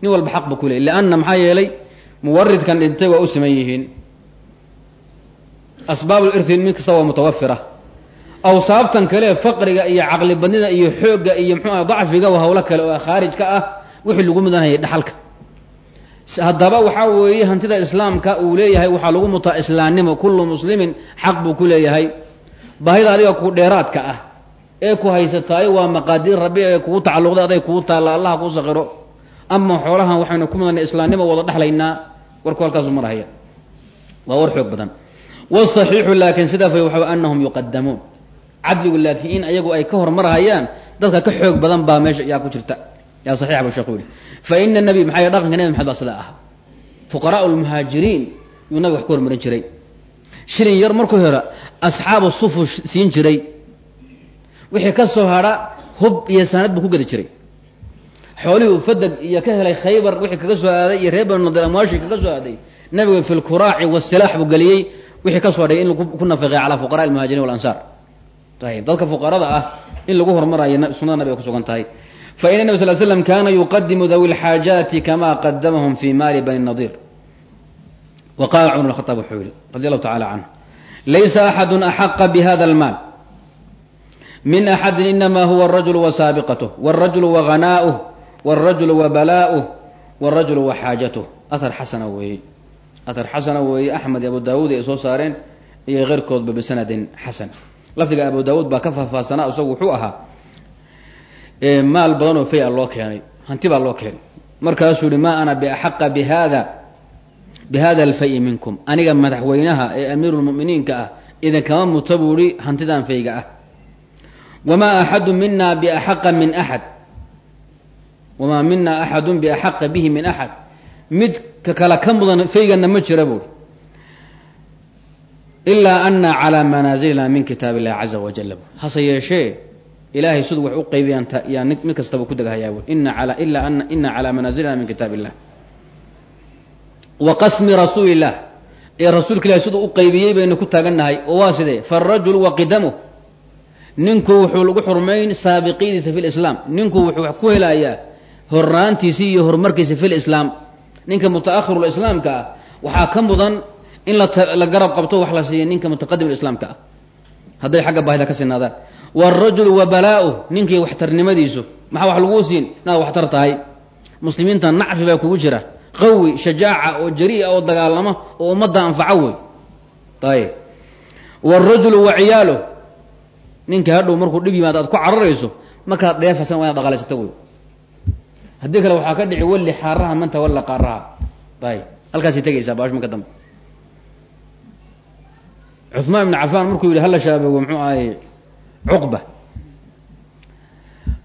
Nin walba xaq ba ku leey lianna maxaa yeelay muwaridkan dhintay waa u siman yihiin. Asbaab lirti mid kasta waa mutawafira awsaaftan kale faqriga iyo caqli badnida iyo xoogga iyo mxuuah dacfiga waa hawlo kale oo khaarij ka ah wixii lagu mudanayay dhaxalka. Haddaba waxaa weeye hantida islaamka uu leeyahay waxaa lagu mutaa islaamnimo kullu muslimin xaq buu ku leeyahay baahida adiga ku dheeraadka ah ee ku haysataay waa maqaadiir rabbi ee kugu tacalluqday aday kugu taalla allaha kuu saqiro. Ama xoolahan waxaynu ku mudanay islaamnimo wada dhexlaynaa warku halkaasu marahaya waa war xoog badan. Wsaxiixu laakiin sidaa fa waxa anahum yuqadamuun cadligu laakiin in ayagu ay ka hormarhayaan dadka ka xoog badan baa meesha yaa ku jirta. Yaa saxiix bu sheekhu yihi fa ina nabi maxaa dhaqanka nabi maxamed baa sidaa ah fuqaraau lmuhaajiriin yuu wax ka hormarin jiray. Shilin yar markuu helo asxaabu sufu siin jiray. Wixii ka soo hadha hub iyo sanad buu ku gedi jiray. Xoolihii fadeg iyo ka helay khaybar wixii kaga soo aaday iyo reer banu nadir amwaashii kaga soo aaday. Nabiga fi lkuraaci wasilaax buu geliyey wixii ka soo dhigay in ku nafaqeey calaa fuqaraa almuhaajiriin walansaar ayib dadka fuqarada ah in lagu hormarayo sunada nabiga kusugan tahay. Fa ina nabi sal slam kana yuqadimu dawi lxaajaati kama qadamahum fi maali bani nadiir wa qala cumar bn khaaab wuxuu yihi radi allahu tacala canhu laysa axadu axaqa bihada almaal min axadin inama huwa arajulu wa saabiqatuh wاrajulu wa hanaa'uh wاrajulu wa balaa'uh wاrajulu wa xaajatuh ahar xasana weeye atar xasana weeye axmed iyo abu daawuud ay soo saareen iyo keyrkoodba bisanadin xasan lafdiga abu daawuud baa ka faahfaahsanaa isagu wuxuu ahaa maal badan oo fay-a loo keenay hanti baa loo keenay markaasuu yihi maa ana biaxaqa bihada bihada alfay minkum aniga madaxweynaha ee amiiru lmuminiinka ah idinkama muta buu ihi hantidan fayga ah wamaa axadu mina biaxaqa min axad wamaa mina axadun biaxaqa bihi min axad mid ka kale ka mudan faygana ma jira buuri ilaa ana calaa manaasilina min kitaab illahi caza wajala buuri hase yeeshee ilaahay siduu wax u qaybiyaan yaa mid kastaba ku buuri ana ina calaa manaasilina min kitaab illah wa qasmi rasuuli illah ee rasuulka ilahi siduu u qaybiyey baynu ku taagannahay oo waa sidee? Faarajulu wa qidamuh ninku wuxuu lagu xurmayn saabiqidiisa fi lislaam ninku wuxuu ku helayaa hornaantiisi iyo horumarkiisa fi lislaam ninka mutaahiru islaamka ah waxaa ka mudan in la garab qabto wax la siiya ninka mutaqadim islaamka ah. Hadday xagga baahida ka sinaadaan. Wاrajulu wa balaa-u ninkii waxtarnimadiisu. Maxaa wax laguu siin? Inaad waxtar tahay. Jira qawi shajaaca oo jari-a oo dagaalamo oo ummadda anfaco wey. Ayb wاrajulu wa ciyaalu ninka hadhow markuu dhib yimaado aad ku cararayso markaad dheefaysan waa inaad dhaqaalaysata haddii kale waxaa ka dhici walli xaaraha manta walla qaaraha. Ayb halkaasay tegaysaa baash marka dambe. Ibn cafaan markuu yihi hala shaabogo muxuu ahay cuqba.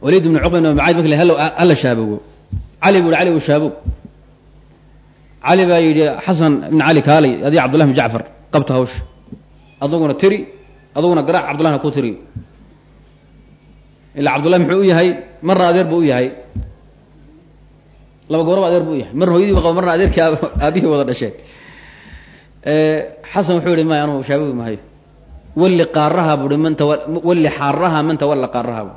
Waliid ibn cuqba ibn macayd mark hala shaabogo cali bu hi cali shaabog cali baa yidhi xasan ibn cali kaalay adii cabdullah bn jacfar qabta hawsha aduguna tiri aduguna garaac cabdullahna ku tiri. Ilaa cabdullahi muxuu u yahay marna adeer buu u yahay. Laba gooraba adeer buu u yahay. Marna hooyadii qaba marna adeerkii aabihii wada dhasheen xasan wuxuu yihi maya anugu shaabogi mahayo walli qaaraha buui manta walli xaaraha manta walla qaaraha bu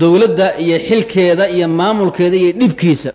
dowladda iyo xilkeeda iyo maamulkeeda iyo dhibkiisa